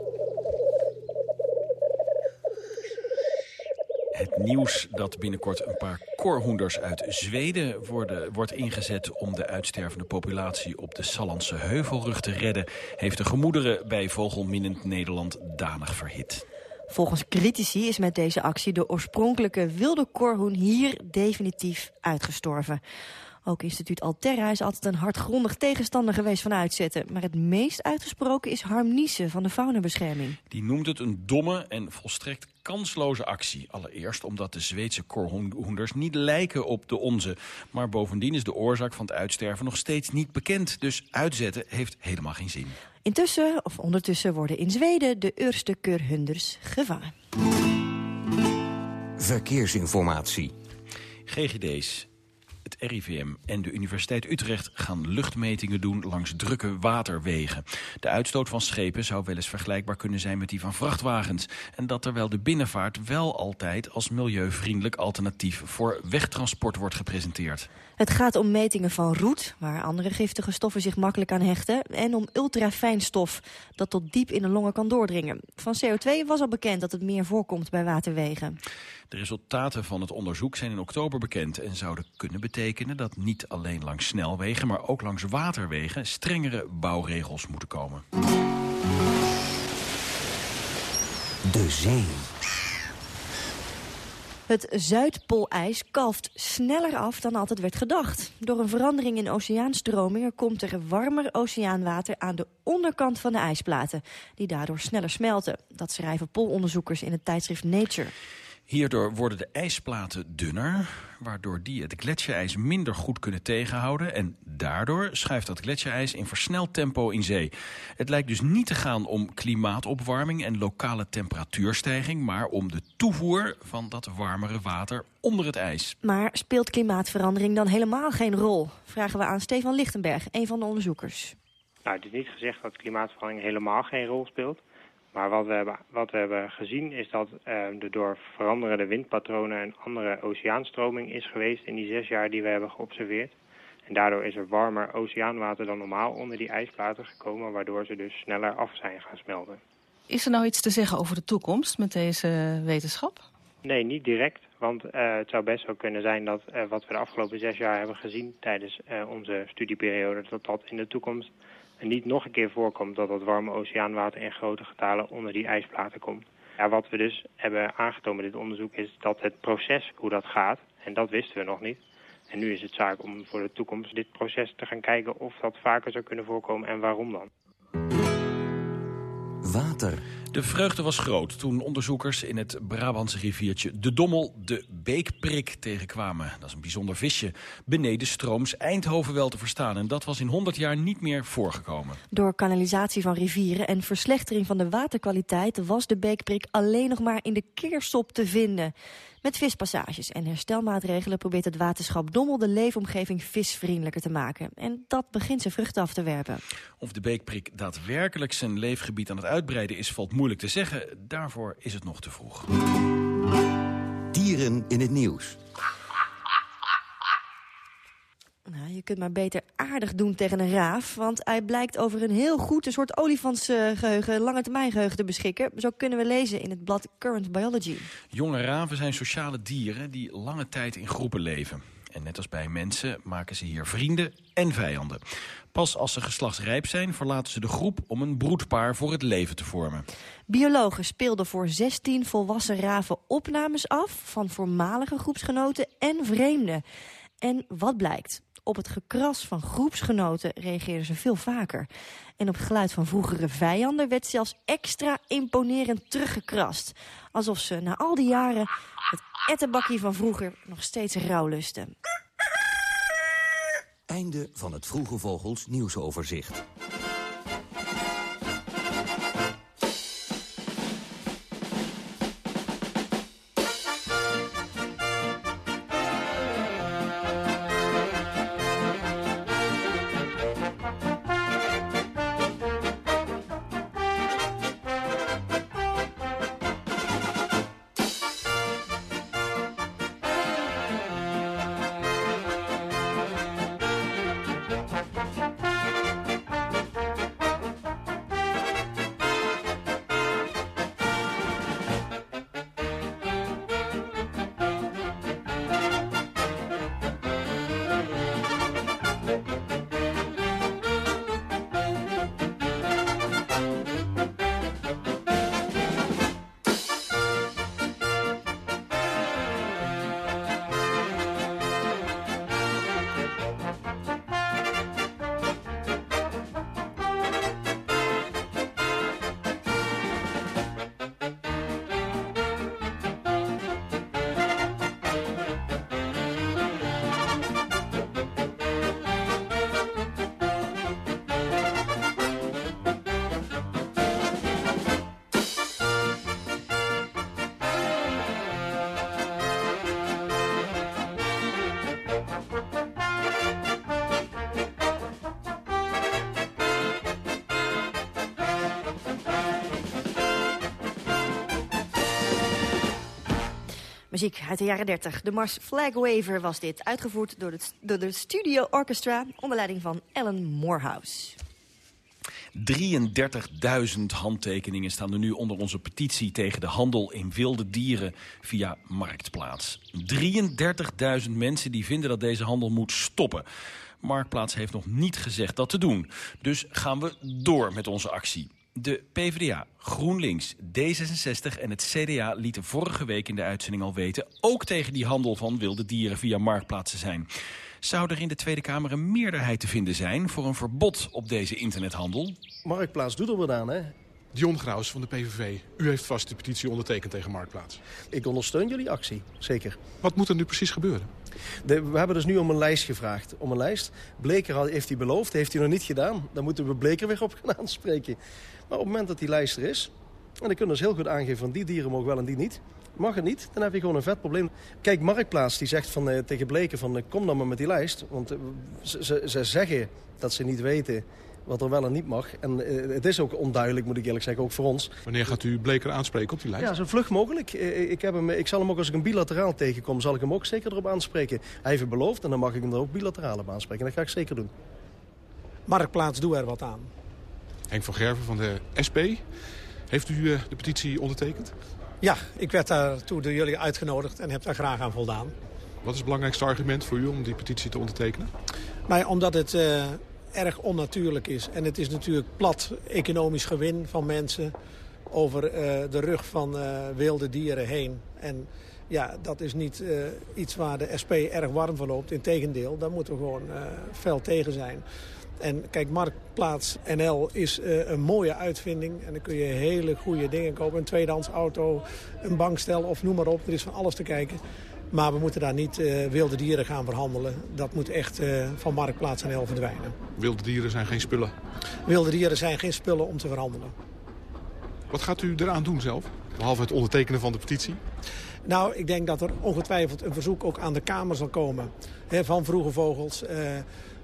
Het nieuws dat binnenkort een paar korhoenders uit Zweden worden, wordt ingezet om de uitstervende populatie op de Sallandse heuvelrug te redden, heeft de gemoederen bij vogelminnend Nederland danig verhit. Volgens critici is met deze actie de oorspronkelijke wilde korhoen hier definitief uitgestorven. Ook instituut Alterra is altijd een hardgrondig tegenstander geweest van uitzetten. Maar het meest uitgesproken is Harm Niese van de Faunabescherming. Die noemt het een domme en volstrekt kansloze actie. Allereerst omdat de Zweedse korhoenders niet lijken op de onze. Maar bovendien is de oorzaak van het uitsterven nog steeds niet bekend. Dus uitzetten heeft helemaal geen zin. Intussen, of ondertussen, worden in Zweden de eerste keurhunders gevangen. Verkeersinformatie. GGD's het RIVM en de Universiteit Utrecht gaan luchtmetingen doen langs drukke waterwegen. De uitstoot van schepen zou wel eens vergelijkbaar kunnen zijn met die van vrachtwagens. En dat terwijl de binnenvaart wel altijd als milieuvriendelijk alternatief voor wegtransport wordt gepresenteerd. Het gaat om metingen van roet, waar andere giftige stoffen zich makkelijk aan hechten... en om ultrafijn stof, dat tot diep in de longen kan doordringen. Van CO2 was al bekend dat het meer voorkomt bij waterwegen. De resultaten van het onderzoek zijn in oktober bekend... en zouden kunnen betekenen dat niet alleen langs snelwegen... maar ook langs waterwegen strengere bouwregels moeten komen. De zee. Het Zuidpoolijs kalft sneller af dan altijd werd gedacht. Door een verandering in oceaanstromingen komt er warmer oceaanwater aan de onderkant van de ijsplaten, die daardoor sneller smelten. Dat schrijven poolonderzoekers in het tijdschrift Nature. Hierdoor worden de ijsplaten dunner, waardoor die het gletsjerijs minder goed kunnen tegenhouden. En daardoor schuift dat gletsjerijs in versneld tempo in zee. Het lijkt dus niet te gaan om klimaatopwarming en lokale temperatuurstijging... maar om de toevoer van dat warmere water onder het ijs. Maar speelt klimaatverandering dan helemaal geen rol? Vragen we aan Stefan Lichtenberg, een van de onderzoekers. Nou, het is niet gezegd dat klimaatverandering helemaal geen rol speelt... Maar wat we hebben, wat we hebben gezien is dat uh, er door veranderende windpatronen een andere oceaanstroming is geweest in die zes jaar die we hebben geobserveerd. En daardoor is er warmer oceaanwater dan normaal onder die ijsplaten gekomen, waardoor ze dus sneller af zijn gaan smelten. Is er nou iets te zeggen over de toekomst met deze wetenschap? Nee, niet direct. Want uh, het zou best wel kunnen zijn dat uh, wat we de afgelopen zes jaar hebben gezien tijdens uh, onze studieperiode, dat dat in de toekomst niet nog een keer voorkomt dat dat warme oceaanwater in grote getalen onder die ijsplaten komt. Ja, wat we dus hebben aangetoond in dit onderzoek is dat het proces, hoe dat gaat, en dat wisten we nog niet. En nu is het zaak om voor de toekomst dit proces te gaan kijken of dat vaker zou kunnen voorkomen en waarom dan. Water. De vreugde was groot toen onderzoekers in het Brabantse riviertje De Dommel de beekprik tegenkwamen. Dat is een bijzonder visje. Beneden strooms Eindhoven wel te verstaan. En dat was in 100 jaar niet meer voorgekomen. Door kanalisatie van rivieren en verslechtering van de waterkwaliteit... was de beekprik alleen nog maar in de keersop te vinden. Met vispassages en herstelmaatregelen probeert het waterschap Dommel de leefomgeving visvriendelijker te maken. En dat begint zijn vruchten af te werpen. Of de beekprik daadwerkelijk zijn leefgebied aan het uitbreiden is, valt moeilijk te zeggen. Daarvoor is het nog te vroeg. Dieren in het nieuws. Nou, je kunt maar beter aardig doen tegen een raaf. Want hij blijkt over een heel goed, een soort olifantsgeheugen, lange termijn geheugen te beschikken. Zo kunnen we lezen in het blad Current Biology. Jonge raven zijn sociale dieren die lange tijd in groepen leven. En net als bij mensen maken ze hier vrienden en vijanden. Pas als ze geslachtsrijp zijn verlaten ze de groep om een broedpaar voor het leven te vormen. Biologen speelden voor 16 volwassen raven opnames af van voormalige groepsgenoten en vreemden. En wat blijkt? Op het gekras van groepsgenoten reageerden ze veel vaker. En op het geluid van vroegere vijanden werd zelfs extra imponerend teruggekrast. Alsof ze na al die jaren het ettenbakje van vroeger nog steeds rouwlusten. Einde van het Vroege Vogels nieuwsoverzicht. Muziek uit de jaren 30. De Mars Flag Waver was dit. Uitgevoerd door, het, door de Studio Orchestra onder leiding van Alan Morehouse. 33.000 handtekeningen staan er nu onder onze petitie tegen de handel in wilde dieren via Marktplaats. 33.000 mensen die vinden dat deze handel moet stoppen. Marktplaats heeft nog niet gezegd dat te doen. Dus gaan we door met onze actie. De PvdA, GroenLinks, D66 en het CDA lieten vorige week in de uitzending al weten... ook tegen die handel van wilde dieren via marktplaatsen zijn. Zou er in de Tweede Kamer een meerderheid te vinden zijn... voor een verbod op deze internethandel? Marktplaats doet er wat aan, hè? Dion Graus van de PVV. U heeft vast de petitie ondertekend tegen Marktplaats. Ik ondersteun jullie actie, zeker. Wat moet er nu precies gebeuren? De, we hebben dus nu om een lijst gevraagd. Om een lijst. Bleker heeft hij beloofd, heeft hij nog niet gedaan. Dan moeten we Bleker weer op gaan *laughs* aanspreken. Maar op het moment dat die lijst er is... en dan kunnen ze heel goed aangeven van die dieren mogen wel en die niet... Mag het niet, dan heb je gewoon een vet probleem. Kijk, Marktplaats die zegt van, uh, tegen Bleken van... Uh, kom dan maar met die lijst. Want uh, ze, ze zeggen dat ze niet weten wat er wel en niet mag. En het is ook onduidelijk, moet ik eerlijk zeggen, ook voor ons. Wanneer gaat u Bleker aanspreken op die lijst? Ja, zo vlug mogelijk. ik, heb hem, ik zal hem ook als ik hem bilateraal tegenkom, zal ik hem ook zeker erop aanspreken. Hij heeft het beloofd en dan mag ik hem er ook bilateraal op aanspreken. Dat ga ik zeker doen. Marktplaats, doe er wat aan. Henk van Gerven van de SP. Heeft u uh, de petitie ondertekend? Ja, ik werd daartoe door jullie uitgenodigd en heb daar graag aan voldaan. Wat is het belangrijkste argument voor u om die petitie te ondertekenen? Nou, omdat het uh, erg onnatuurlijk is. En het is natuurlijk plat economisch gewin van mensen over uh, de rug van wilde dieren heen. En ja, dat is niet iets waar de SP erg warm van loopt. Integendeel, daar moeten we gewoon fel tegen zijn. En kijk, Marktplaats NL is uh, een mooie uitvinding. En dan kun je hele goede dingen kopen. Een tweedehands auto, een bankstel of noem maar op. Er is van alles te kijken. Maar we moeten daar niet uh, wilde dieren gaan verhandelen. Dat moet echt uh, van Marktplaats NL verdwijnen. Wilde dieren zijn geen spullen? Wilde dieren zijn geen spullen om te verhandelen. Wat gaat u eraan doen zelf? Behalve het ondertekenen van de petitie? Nou, ik denk dat er ongetwijfeld een verzoek ook aan de Kamer zal komen. Hè, van Vroege Vogels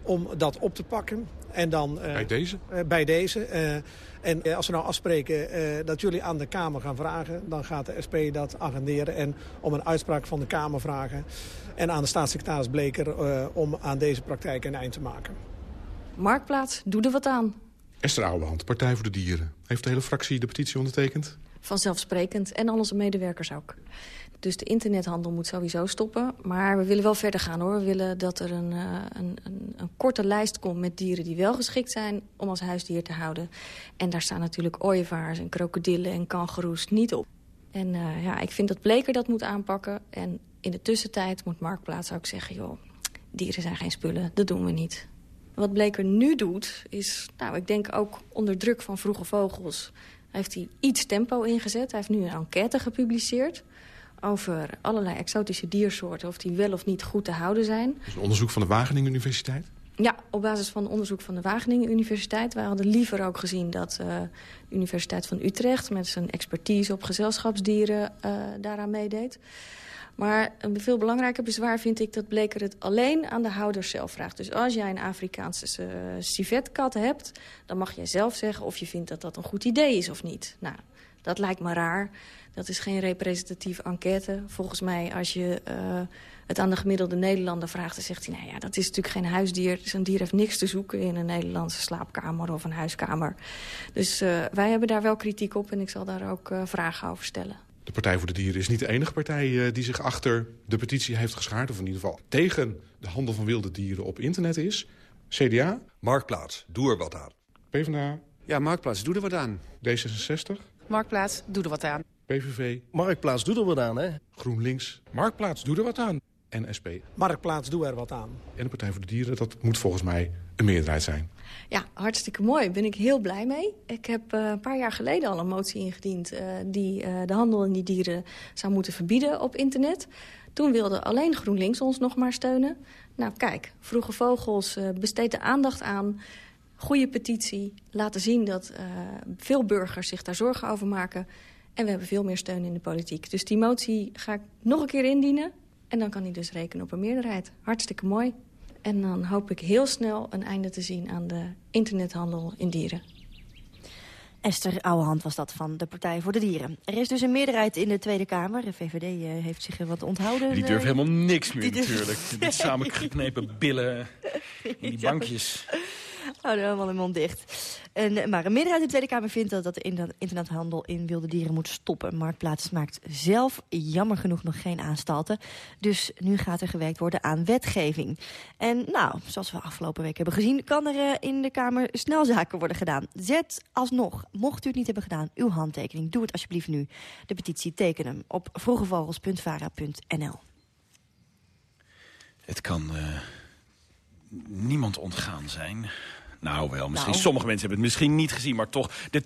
om dat op te pakken. En dan, bij deze? bij deze. en als we nou afspreken dat jullie aan de Kamer gaan vragen... dan gaat de SP dat agenderen en om een uitspraak van de Kamer vragen. En aan de staatssecretaris Bleker om aan deze praktijk een eind te maken. Marktplaats, doe er wat aan. Esther Ouwehand, Partij voor de Dieren. Heeft de hele fractie de petitie ondertekend? Vanzelfsprekend. En al onze medewerkers ook. Dus de internethandel moet sowieso stoppen. Maar we willen wel verder gaan hoor. We willen dat er een, uh, een, een, een, korte lijst komt met dieren die wel geschikt zijn om als huisdier te houden. En daar staan natuurlijk ooievaars en krokodillen en kangoeroes niet op. En uh, ja, ik vind dat Bleker dat moet aanpakken. En in de tussentijd moet Marktplaats ook zeggen... joh, dieren zijn geen spullen, dat doen we niet. Wat Bleker nu doet, is, nou, ik denk ook onder druk van Vroege Vogels... heeft hij iets tempo ingezet. Hij heeft nu een enquête gepubliceerd over allerlei exotische diersoorten... of die wel of niet goed te houden zijn. is een onderzoek van de Wageningen Universiteit? Ja, op basis van onderzoek van de Wageningen Universiteit. Wij hadden liever ook gezien dat uh, de Universiteit van Utrecht... met zijn expertise op gezelschapsdieren uh, daaraan meedeed. Maar een veel belangrijker bezwaar vind ik dat Bleker het alleen aan de houders zelf vraagt. Dus als jij een Afrikaanse uh, civetkat hebt, dan mag jij zelf zeggen of je vindt dat dat een goed idee is of niet. Nou, dat lijkt me raar. Dat is geen representatieve enquête. Volgens mij, als je uh, het aan de gemiddelde Nederlander vraagt... dan zegt hij, nou ja, dat is natuurlijk geen huisdier. Een dier heeft niks te zoeken in een Nederlandse slaapkamer of een huiskamer. Dus uh, wij hebben daar wel kritiek op en ik zal daar ook uh, vragen over stellen. De Partij voor de Dieren is niet de enige partij uh, die zich achter de petitie heeft geschaard... of in ieder geval tegen de handel van wilde dieren op internet is. CDA? Marktplaats, doe er wat aan. PvdA? Ja, Marktplaats, doe er wat aan. D66? Marktplaats, doe er wat aan. PVV? Marktplaats, doe er wat aan, hè? GroenLinks? Marktplaats, doe er wat aan. En SP? Marktplaats, doe er wat aan. En de Partij voor de Dieren, dat moet volgens mij een meerderheid zijn. Ja, hartstikke mooi. Daar ben ik heel blij mee. Ik heb uh, een paar jaar geleden al een motie ingediend... Uh, die uh, de handel in die dieren zou moeten verbieden op internet. Toen wilde alleen GroenLinks ons nog maar steunen. Nou kijk, Vroege Vogels besteedt de aandacht aan... Goede petitie, laten zien dat veel burgers zich daar zorgen over maken... En we hebben veel meer steun in de politiek. Dus die motie ga ik nog een keer indienen. En dan kan hij dus rekenen op een meerderheid. Hartstikke mooi. En dan hoop ik heel snel een einde te zien aan de internethandel in dieren. Esther Ouwehand was dat van de Partij voor de Dieren. Er is dus een meerderheid in de Tweede Kamer. De VVD uh, heeft zich wat onthouden. Die durft helemaal niks meer natuurlijk. *laughs* Die samengeknepen billen *laughs* in die bankjes. Houden helemaal de mond dicht. En, maar een meerderheid in de Tweede Kamer vindt dat, de internethandel in wilde dieren moet stoppen. Marktplaats maakt zelf jammer genoeg nog geen aanstalten. Dus nu gaat er gewerkt worden aan wetgeving. En nou, zoals we afgelopen week hebben gezien... kan er uh, in de Kamer snel zaken worden gedaan. Zet alsnog, mocht u het niet hebben gedaan, uw handtekening. Doe het alsjeblieft nu. De petitie tekenen op vroegevogels.vara.nl. Het kan uh, niemand ontgaan zijn... Nou wel, misschien Nou. sommige mensen hebben het misschien niet gezien... maar toch, de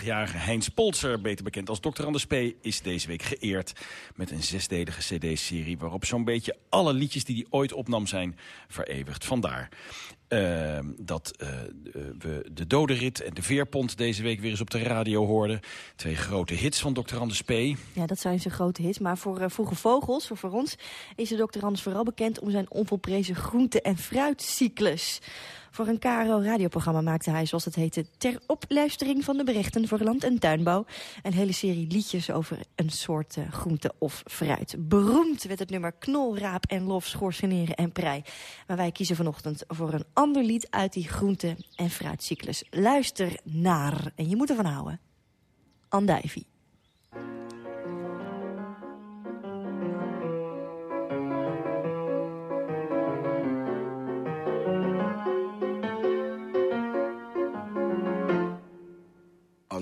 92-jarige Heinz Polzer, beter bekend als Dr. Anders P... is deze week geëerd met een zesdelige cd-serie... waarop zo'n beetje alle liedjes die hij ooit opnam zijn vereeuwigd. Vandaar uh, dat uh, we de Dodenrit en de Veerpont deze week weer eens op de radio hoorden. Twee grote hits van Dr. Anders P. Ja, dat zijn zijn grote hits. Maar voor uh, Vroege Vogels, voor, voor ons, is de Dr. Anders vooral bekend... om zijn onvolprezen groente- en fruitcyclus. Voor een KRO-radioprogramma maakte hij, zoals het heette... ter opluistering van de berichten voor land- en tuinbouw... een hele serie liedjes over een soort uh, groente of fruit. Beroemd werd het nummer Knol, Raap en Lof, Schorseneren en Prei. Maar wij kiezen vanochtend voor een ander lied uit die groente- en fruitcyclus. Luister naar, en je moet ervan houden, Andijvie.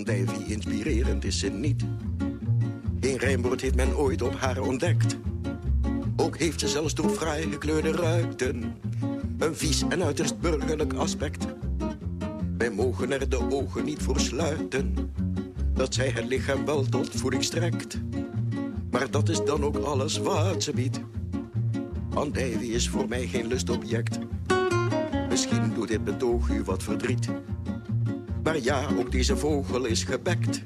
Andijvie inspirerend is ze niet. Geen rijmwoord heeft men ooit op haar ontdekt. Ook heeft ze zelfs door fraai gekleurde ruiten. Een vies en uiterst burgerlijk aspect. Wij mogen er de ogen niet voor sluiten. Dat zij het lichaam wel tot voeding strekt. Maar dat is dan ook alles wat ze biedt. Andijvie is voor mij geen lustobject. Misschien doet dit betoog u wat verdriet. Maar ja, ook deze vogel is gebekt.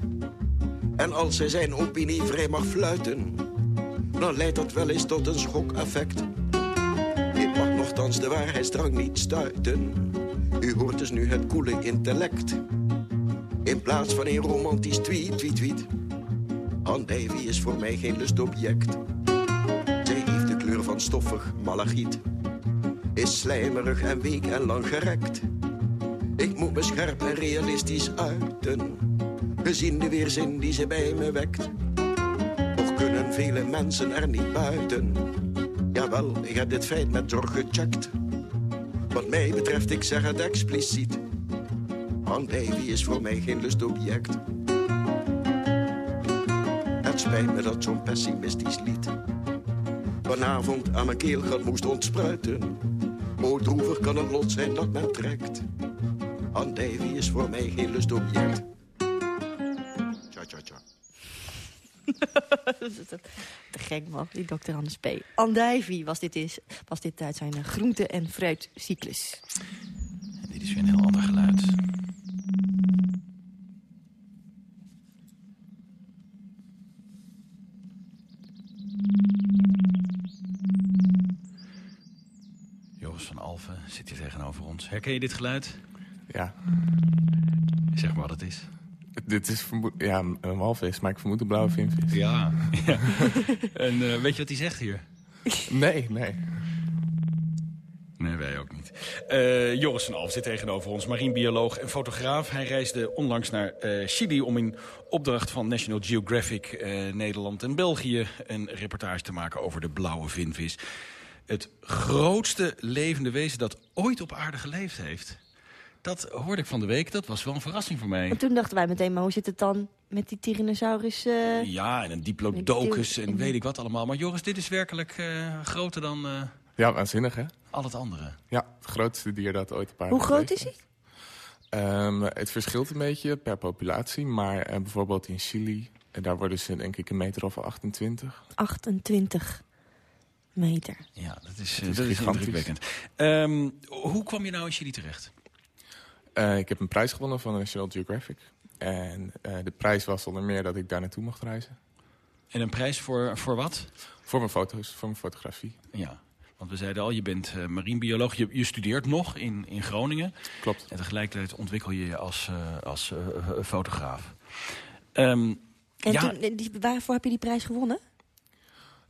En als zij zijn opinie vrij mag fluiten... dan leidt dat wel eens tot een schokeffect. Dit mag nog nochtans de waarheidsdrang niet stuiten. U hoort dus nu het koele intellect. In plaats van een romantisch tweet, tweet, tweet. Andijvie is voor mij geen lustobject. Zij heeft de kleur van stoffig malachiet. Is slijmerig en week en lang gerekt. Ik moet me scherp en realistisch uiten. Gezien de weerzin die ze bij me wekt. Toch kunnen vele mensen er niet buiten. Jawel, ik heb dit feit met zorg gecheckt. Wat mij betreft, ik zeg het expliciet. Want Davy is voor mij geen lustobject. Het spijt me dat zo'n pessimistisch lied... vanavond aan mijn keelgat moest ontspruiten. O, droevig kan het lot zijn dat men trekt. Want Davy is voor mij geen lustobject. Tja, tja, tja. *laughs* Te gek man, die dokter Anders P. Andijvie was dit, is, was dit uit zijn groente- en fruitcyclus. En dit is weer een heel ander geluid. Joris van Alphen zit hier tegenover ons. Herken je dit geluid? Ja. Zeg maar wat het is. Dit is ja, een walvis, maar ik vermoed een blauwe vinvis. Ja. ja. *laughs* en eh, weet je wat hij zegt hier? Nee, nee. Nee, wij ook niet. Eh, Joris van Alf zit tegenover ons, marinebioloog en fotograaf. Hij reisde onlangs naar eh, Chili om in opdracht van National Geographic Nederland en België... een reportage te maken over de blauwe vinvis. Het grootste levende wezen dat ooit op aarde geleefd heeft. Dat hoorde ik van de week, dat was wel een verrassing voor mij. En toen dachten wij meteen, maar hoe zit het dan met die Tyrannosaurus? eh? Ja, en een diplodocus en weet ik wat allemaal. Maar Joris, dit is werkelijk eh, groter dan eh, Ja, waanzinnig hè? al het andere. Ja, het grootste dier dat ooit op aarde Hoe groot is hij? Ehm, het verschilt een beetje per populatie, maar eh, bijvoorbeeld in Chili, eh, daar worden ze denk ik een meter of 28. 28 meter. Ja, dat is, eh, is dat is gigantisch. indrukwekkend. Ehm, hoe kwam je nou in Chili terecht? Eh, ik heb een prijs gewonnen van National Geographic. En eh, de prijs was onder meer dat ik daar naartoe mocht reizen. En een prijs voor, voor wat? Voor mijn foto's, voor mijn fotografie. Ja, want we zeiden al, je bent eh marinebioloog. Je, je studeert nog in, in Groningen. Klopt. En tegelijkertijd ontwikkel je je als, eh, als fotograaf. Ehm, En ja, toen, die, waarvoor heb je die prijs gewonnen?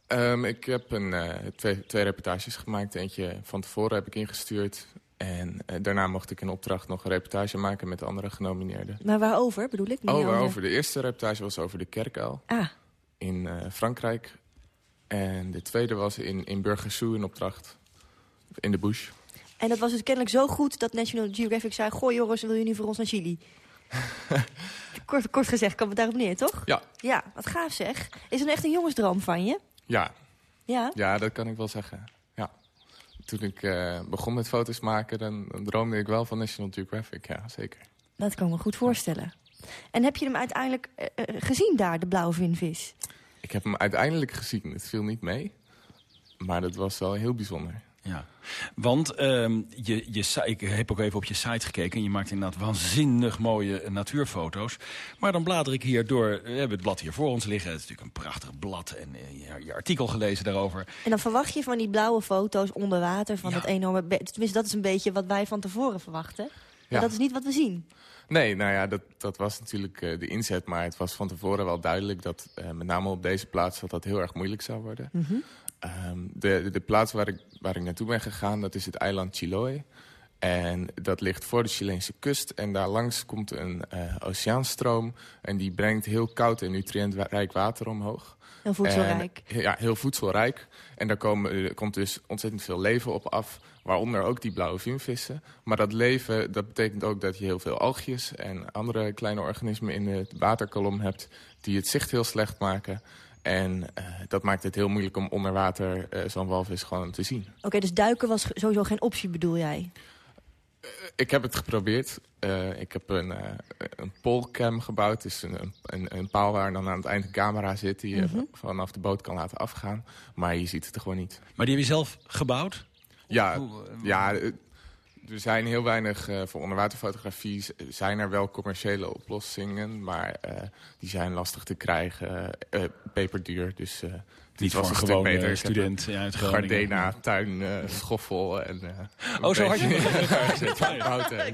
Ehm, ik heb een, eh, twee, twee reportages gemaakt. Eentje van tevoren heb ik ingestuurd. En eh, daarna mocht ik in opdracht nog een reportage maken met de andere genomineerden. Maar waarover bedoel ik? Oh, waarover? De eerste reportage was over de kerkuil Ah, in eh, Frankrijk. En de tweede was in, in Burgersoe in opdracht. In de bush. en dat was dus kennelijk zo goed dat National Geographic zei... Goh Joris, wil je nu voor ons naar Chili? *laughs* kort, kort gezegd kwam het daarop neer, toch? Ja. Ja, wat gaaf zeg. Is het echt een jongensdroom van je? Ja. Ja? Ja, dat kan ik wel zeggen. Toen ik eh, begon met foto's maken, dan, dan droomde ik wel van National Geographic. Ja, zeker. Dat kan ik me goed voorstellen. En heb je hem uiteindelijk eh, eh, gezien daar, de blauwe vinvis? Ik heb hem uiteindelijk gezien. Het viel niet mee. Maar dat was wel heel bijzonder. Ja, want ehm, je, je, ik heb ook even op je site gekeken... en je maakt inderdaad waanzinnig mooie eh, natuurfoto's. Maar dan blader ik hier door... We hebben het blad hier voor ons liggen. Het is natuurlijk een prachtig blad. En eh, je, je artikel gelezen daarover. En dan verwacht je van die blauwe foto's onder water... van Ja. dat enorme... Tenminste, dat is een beetje wat wij van tevoren verwachten. Maar Ja. dat is niet wat we zien. Nee, nou ja, dat, dat was natuurlijk eh, de inzet. Maar het was van tevoren wel duidelijk dat eh, met name op deze plaats... dat dat heel erg moeilijk zou worden. Ehm, de, de, de plaats waar ik, waar ik naartoe ben gegaan, dat is het eiland Chiloé. En dat ligt voor de Chileense kust. En daar langs komt een eh, oceaanstroom. En die brengt heel koud en nutriëntrijk water omhoog. Heel voedselrijk. En, ja, heel voedselrijk. En daar komen, er komt dus ontzettend veel leven op af. Waaronder ook die blauwe vinvissen. Maar dat leven, dat betekent ook dat je heel veel algjes... en andere kleine organismen in het waterkolom hebt... die het zicht heel slecht maken. En eh, dat maakt het heel moeilijk om onder water eh, zo'n walvis gewoon te zien. Oké, dus duiken was sowieso geen optie, bedoel jij? Ik heb het geprobeerd. Eh, ik heb een, eh een polcam gebouwd. Dus een, een, een paal waar dan aan het eind een camera zit... die je Mhm. vanaf de boot kan laten afgaan. Maar je ziet het er gewoon niet. Maar die heb je zelf gebouwd? Ja, eh, ja eh, er zijn heel weinig eh, voor onderwaterfotografie. Zijn er wel commerciële oplossingen, maar eh, die zijn lastig te krijgen. eh, peperduur, dus eh, Niet voor een gewone student ja, uit Groningen. Gardena, tuin, uh, schoffel en... Uh, oh, zo had je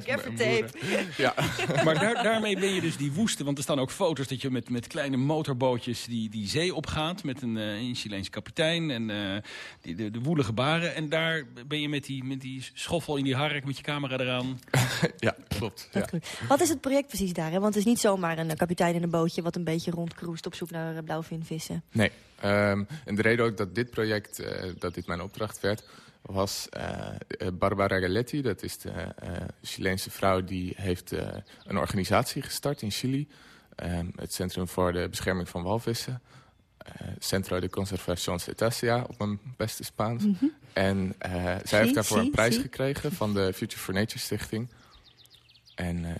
Gaffertape. *laughs* Ja. *laughs* maar daar, daarmee ben je dus die woeste... want er staan ook foto's dat je met, met kleine motorbootjes die, die zee opgaat... met een, uh, een Chileense kapitein en die, de, de woelige baren. En daar ben je met die, met die schoffel in die hark met je camera eraan. *laughs* ja, klopt. Ja. Wat is het project precies daar? Hè? Want het is niet zomaar een kapitein in een bootje... wat een beetje rondcruist op zoek naar blauwvinvissen. Nee. Um, en de reden ook dat dit project, uh, dat dit mijn opdracht werd... was uh, Barbara Galetti, dat is de Chileense vrouw... die heeft een organisatie gestart in Chili. Um, het Centrum voor de Bescherming van Walvissen. Centro de Conservación Cetacea, op mijn beste Spaans. Mm -hmm. En zij heeft daarvoor een prijs gekregen van de Future for Nature Stichting. En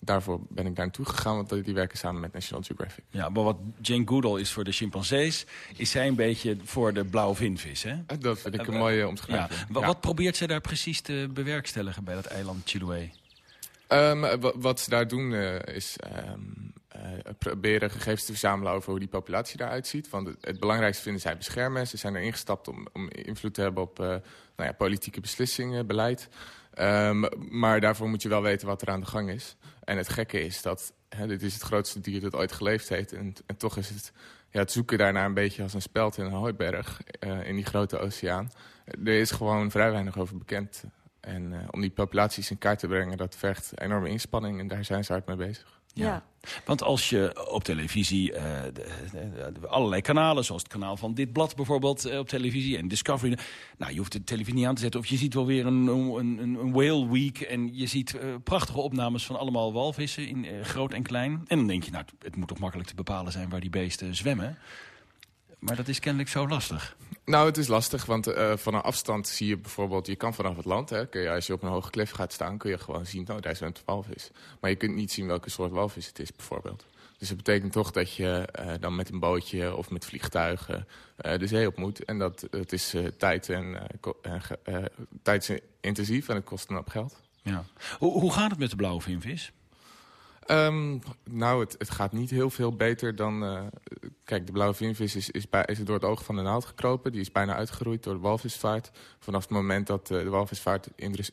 daarvoor ben ik daar naartoe gegaan, want die werken samen met National Geographic. Ja, maar wat Jane Goodall is voor de chimpansees, is zij een beetje voor de blauwe vinvis, hè? Dat vind ik een mooie omschrijving. Ja. Wat probeert zij daar precies te bewerkstelligen bij dat eiland Chiloé? Um, wat ze daar doen uh, is um, uh, proberen gegevens te verzamelen over hoe die populatie daaruit ziet. Want het, het, belangrijkste vinden zij beschermen. Ze zijn er ingestapt om, om invloed te hebben op nou ja, politieke beslissingen, beleid. Um, maar daarvoor moet je wel weten wat er aan de gang is. En het gekke is dat hè, dit is het grootste dier dat ooit geleefd heeft. En, toch is het, ja, het zoeken daarna een beetje als een speld in een hooiberg uh, in die grote oceaan. Er is gewoon vrij weinig over bekend. En uh, om die populaties in kaart te brengen, dat vergt enorme inspanning. En daar zijn ze hard mee bezig. Ja. ja. Want als je op televisie uh, de, de, de, allerlei kanalen, zoals het kanaal van dit blad bijvoorbeeld uh, op televisie en Discovery. Nou, je hoeft de televisie niet aan te zetten of je ziet wel weer een, een, een whale week en je ziet uh, prachtige opnames van allemaal walvissen in groot en klein. En dan denk je, nou, het moet toch makkelijk te bepalen zijn waar die beesten zwemmen. Maar dat is kennelijk zo lastig. Nou, het is lastig, want uh, van een afstand zie je bijvoorbeeld... je kan vanaf het land, hè, kun je, als je op een hoge klif gaat staan... kun je gewoon zien, nou, daar is een walvis. Maar je kunt niet zien welke soort walvis het is, bijvoorbeeld. Dus dat betekent toch dat je uh, dan met een bootje of met vliegtuigen uh, de zee op moet. En dat het is tijd en tijdsintensief en het kost een hoop geld. Ja. Hoe, hoe gaat het met de blauwe vinvis? Um, nou, het, het, gaat niet heel veel beter dan... Uh, kijk, de blauwe vinvis is, is, bij, is door het oog van de naald gekropen. Die is bijna uitgeroeid door de walvisvaart. Vanaf het moment dat uh, de walvisvaart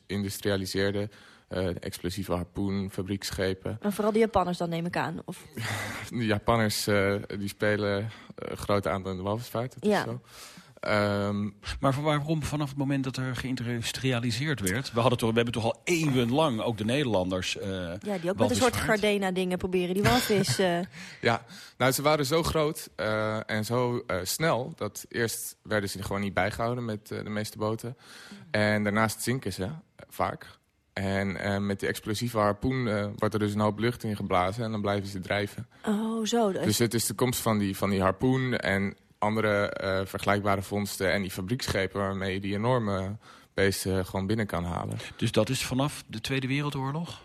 industrialiseerde... Uh, explosieve harpoen, fabrieksschepen. En vooral de Japanners dan, neem ik aan? Of? *laughs* de Japanners die spelen aandeel in de walvisvaart. Dat ja. is zo. Um, maar waarom vanaf het moment dat er geïndustrialiseerd werd? We, hadden toch, we hebben toch al eeuwenlang ook de Nederlanders... Uh, ja, die ook met een soort Gardena-dingen proberen die walvis... Uh... *laughs* ja, nou ze waren zo groot uh, en zo snel... dat eerst werden ze gewoon niet bijgehouden met de meeste boten. En daarnaast zinken ze vaak. En met die explosieve harpoen wordt er dus een hoop lucht in geblazen... en dan blijven ze drijven. Oh, zo. Dus, dus het is de komst van die, van die harpoen... en andere uh, vergelijkbare vondsten en die fabrieksschepen... waarmee je die enorme beesten gewoon binnen kan halen. Dus dat is vanaf de Tweede Wereldoorlog?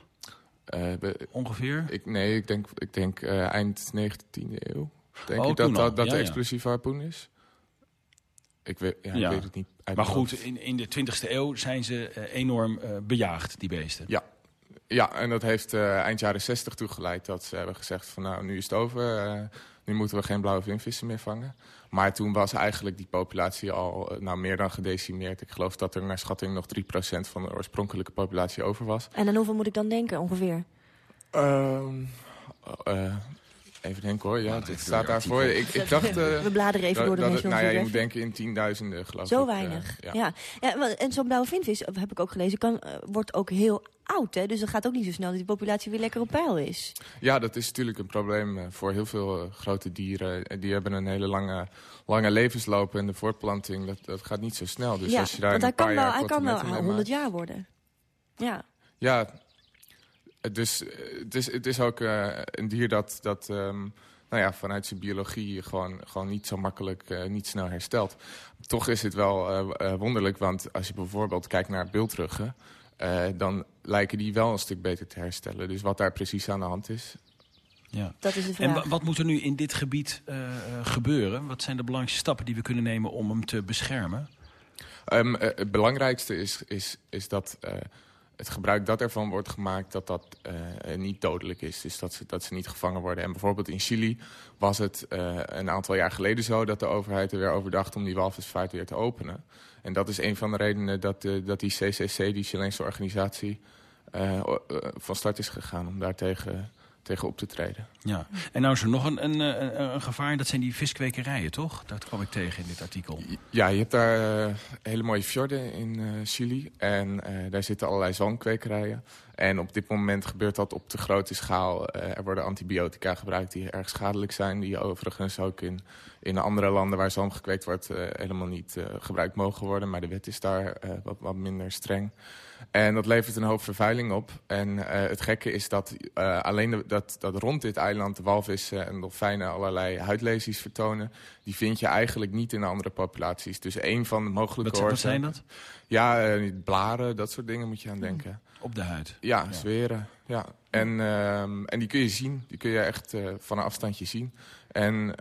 Uh, Ongeveer? Ik, nee, ik denk, ik denk uh, eind 19e eeuw. Denk oh, ik dat dat, dat ja, de explosieve ja. harpoen is. Ik weet, ja, ja. ik weet het niet. Maar goed, in, in de 20e eeuw zijn ze enorm bejaagd, die beesten. Ja, ja, en dat heeft uh, eind jaren 60 toegeleid dat ze hebben gezegd van nou, nu is het over. Uh, nu moeten we geen blauwe vinvissen meer vangen. Maar toen was eigenlijk die populatie al nou, meer dan gedecimeerd. Ik geloof dat er naar schatting nog 3% van de oorspronkelijke populatie over was. En aan hoeveel moet ik dan denken ongeveer? Uh, uh, even denken hoor, ja, het staat daarvoor. Ik, ik dacht... Uh, *laughs* We bladeren even door de dat, Nou ja, je moet denken in tienduizenden geloof Zo ik. Zo weinig, ja. ja. ja. En zo'n blauwe vinvis, heb ik ook gelezen, kan, wordt ook heel oud. Hè? Dus dat gaat ook niet zo snel dat die populatie weer lekker op peil is. Ja, dat is natuurlijk een probleem voor heel veel grote dieren. Die hebben een hele lange, lange levensloop en de voortplanting, dat, dat gaat niet zo snel. Dus ja, als je daar want hij kan, wel, hij kan wel 100 jaar worden. Ja. Ja, dus het is, het is ook uh, een dier dat... dat um, nou ja, vanuit zijn biologie gewoon, gewoon niet zo makkelijk, uh, niet snel herstelt. Toch is het wel uh, wonderlijk, want als je bijvoorbeeld kijkt naar bultruggen... Uh, dan lijken die wel een stuk beter te herstellen. Dus wat daar precies aan de hand is... Ja. Dat is de vraag. En wat moet er nu in dit gebied uh, gebeuren? Wat zijn de belangrijkste stappen die we kunnen nemen om hem te beschermen? Um, uh, het belangrijkste is, is, is dat het gebruik dat ervan wordt gemaakt, dat dat niet dodelijk is. Dus dat ze, dat ze niet gevangen worden. En bijvoorbeeld in Chili was het een aantal jaar geleden zo... dat de overheid er weer over dacht om die walvisvaart weer te openen. En dat is een van de redenen dat, dat die CCC, die Chileense organisatie... van start is gegaan om daartegen tegen op te treden. Ja. En nou is er nog een, een, een, gevaar, dat zijn die viskwekerijen, toch? Dat kwam ik tegen in dit artikel. Ja, je hebt daar uh, hele mooie fjorden in uh, Chili. En uh, daar zitten allerlei zalmkwekerijen. En op dit moment gebeurt dat op de grote schaal. er worden antibiotica gebruikt die erg schadelijk zijn. Die overigens ook in, in andere landen waar zalm gekweekt wordt... helemaal niet gebruikt mogen worden. Maar de wet is daar wat, wat minder streng. En dat levert een hoop vervuiling op. En uh, het gekke is dat uh, alleen de, dat, dat rond dit eiland de walvissen en dolfijnen allerlei huidlesies vertonen. Die vind je eigenlijk niet in andere populaties. Dus een van de mogelijke oorzaken... Wat zijn dat? Ja, uh, blaren, dat soort dingen moet je aan denken. Op de huid? Ja, ja. zweren. Ja. En, um, en die kun je zien. Die kun je echt van een afstandje zien. En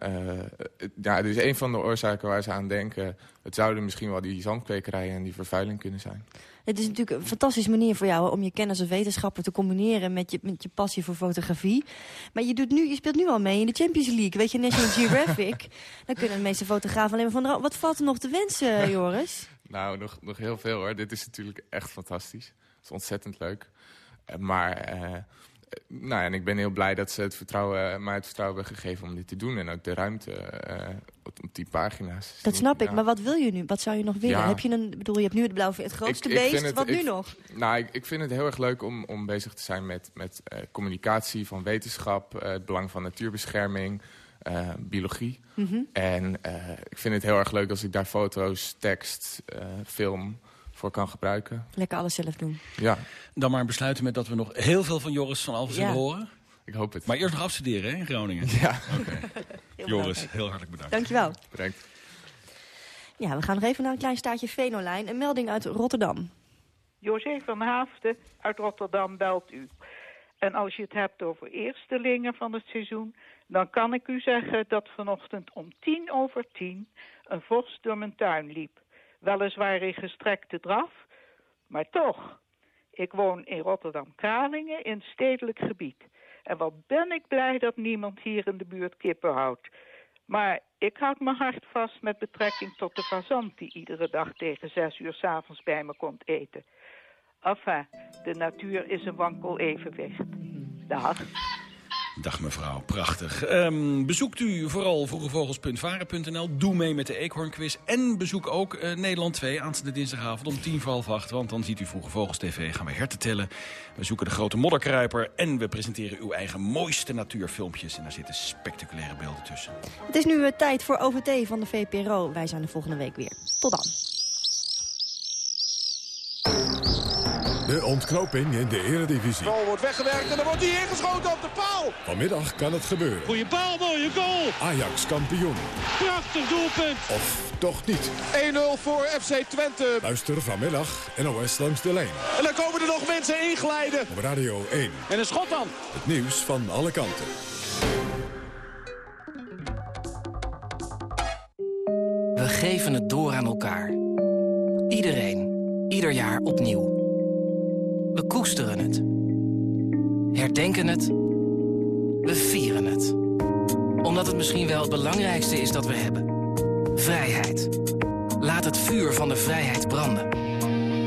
ja, dus een van de oorzaken waar ze aan denken... het zouden misschien wel die zandkwekerijen en die vervuiling kunnen zijn. Het is natuurlijk een fantastische manier voor jou om je kennis als wetenschapper te combineren met je, met je passie voor fotografie. Maar je, doet nu, je speelt nu al mee in de Champions League, weet je, National *laughs* Geographic. Dan kunnen de meeste fotografen alleen maar van, wat valt er nog te wensen, *laughs* Joris? nou, nog, nog heel veel hoor. Dit is natuurlijk echt fantastisch. Het is ontzettend leuk. Maar... Uh, nou, en ik ben heel blij dat ze het vertrouwen, mij het vertrouwen hebben gegeven om dit te doen. En ook de ruimte uh, op, die pagina's. Dat snap ik, maar wat wil je nu? Wat zou je nog willen? Heb je een, bedoel, je hebt nu het blauwe, het grootste ik, ik beest, het, wat nu nog? Nou, ik, ik, vind het heel erg leuk om, om bezig te zijn met, met uh, communicatie van wetenschap, uh, het belang van natuurbescherming, biologie. Mm -hmm. En ik vind het heel erg leuk als ik daar foto's, tekst, film voor kan gebruiken. Lekker alles zelf doen. Ja. Dan maar besluiten met dat we nog heel veel van Joris van Alphen zullen horen. Ik hoop het. Maar eerst nog afstuderen hè, in Groningen. Ja. Okay. *laughs* Joris, heel hartelijk bedankt. Dankjewel. Bedankt. Ja, we gaan nog even naar een klein staartje Venolijn. Een melding uit Rotterdam. José van Haafden uit Rotterdam belt u. En als je het hebt over eerstelingen van het seizoen... dan kan ik u zeggen dat vanochtend om tien over tien... een vos door mijn tuin liep. Weliswaar in gestrekte draf, maar toch. Ik woon in Rotterdam-Kralingen in stedelijk gebied. En wat ben ik blij dat niemand hier in de buurt kippen houdt. Maar ik houd mijn hart vast met betrekking tot de fazant... die iedere dag tegen zes uur s'avonds bij me komt eten. Enfin, de natuur is een wankel evenwicht. Dag. Dag mevrouw, prachtig. Um, bezoekt u vooral vroegevogels.varen.nl. Doe mee met de Eekhoornquiz. En bezoek ook uh, Nederland 2 aanstaande dinsdagavond om tien voor half acht. Want dan ziet u Vroege Vogels TV. Gaan we herten tellen. We zoeken de grote modderkruiper. En we presenteren uw eigen mooiste natuurfilmpjes. En daar zitten spectaculaire beelden tussen. Het is nu uh, tijd voor OVT van de VPRO. Wij zijn de volgende week weer. Tot dan. De ontknoping in de eredivisie. De bal wordt weggewerkt en dan wordt hij ingeschoten op de paal. Vanmiddag kan het gebeuren. Goeie paal, mooie goal. Ajax kampioen. Prachtig doelpunt. Of toch niet. 1-0 voor FC Twente. Luister vanmiddag NOS langs de lijn. En dan komen er nog mensen inglijden. Op Radio 1. En een schot dan. Het nieuws van alle kanten. We geven het door aan elkaar. Iedereen. Ieder jaar opnieuw. We koesteren het. Herdenken het. We vieren het. Omdat het misschien wel het belangrijkste is dat we hebben. Vrijheid. Laat het vuur van de vrijheid branden.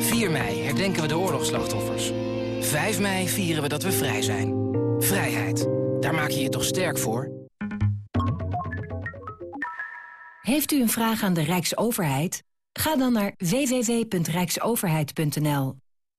4 mei herdenken we de oorlogsslachtoffers. 5 mei vieren we dat we vrij zijn. Vrijheid. Daar maak je je toch sterk voor? Heeft u een vraag aan de Rijksoverheid? Ga dan naar www.rijksoverheid.nl.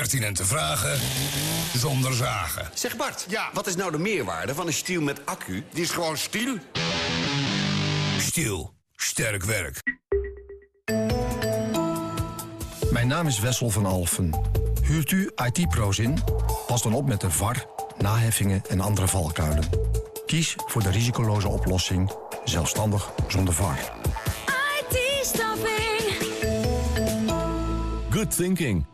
Pertinente vragen zonder zagen. Zeg Bart, ja. wat is nou de meerwaarde van een stiel met accu? Die is gewoon stiel. Stiel. Sterk werk. Mijn naam is Wessel van Alfen. Huurt u IT-pro's in? Pas dan op met de VAR, naheffingen en andere valkuilen. Kies voor de risicoloze oplossing, zelfstandig zonder VAR. IT-staffing. Good thinking.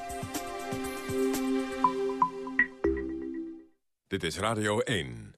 Dit is Radio 1.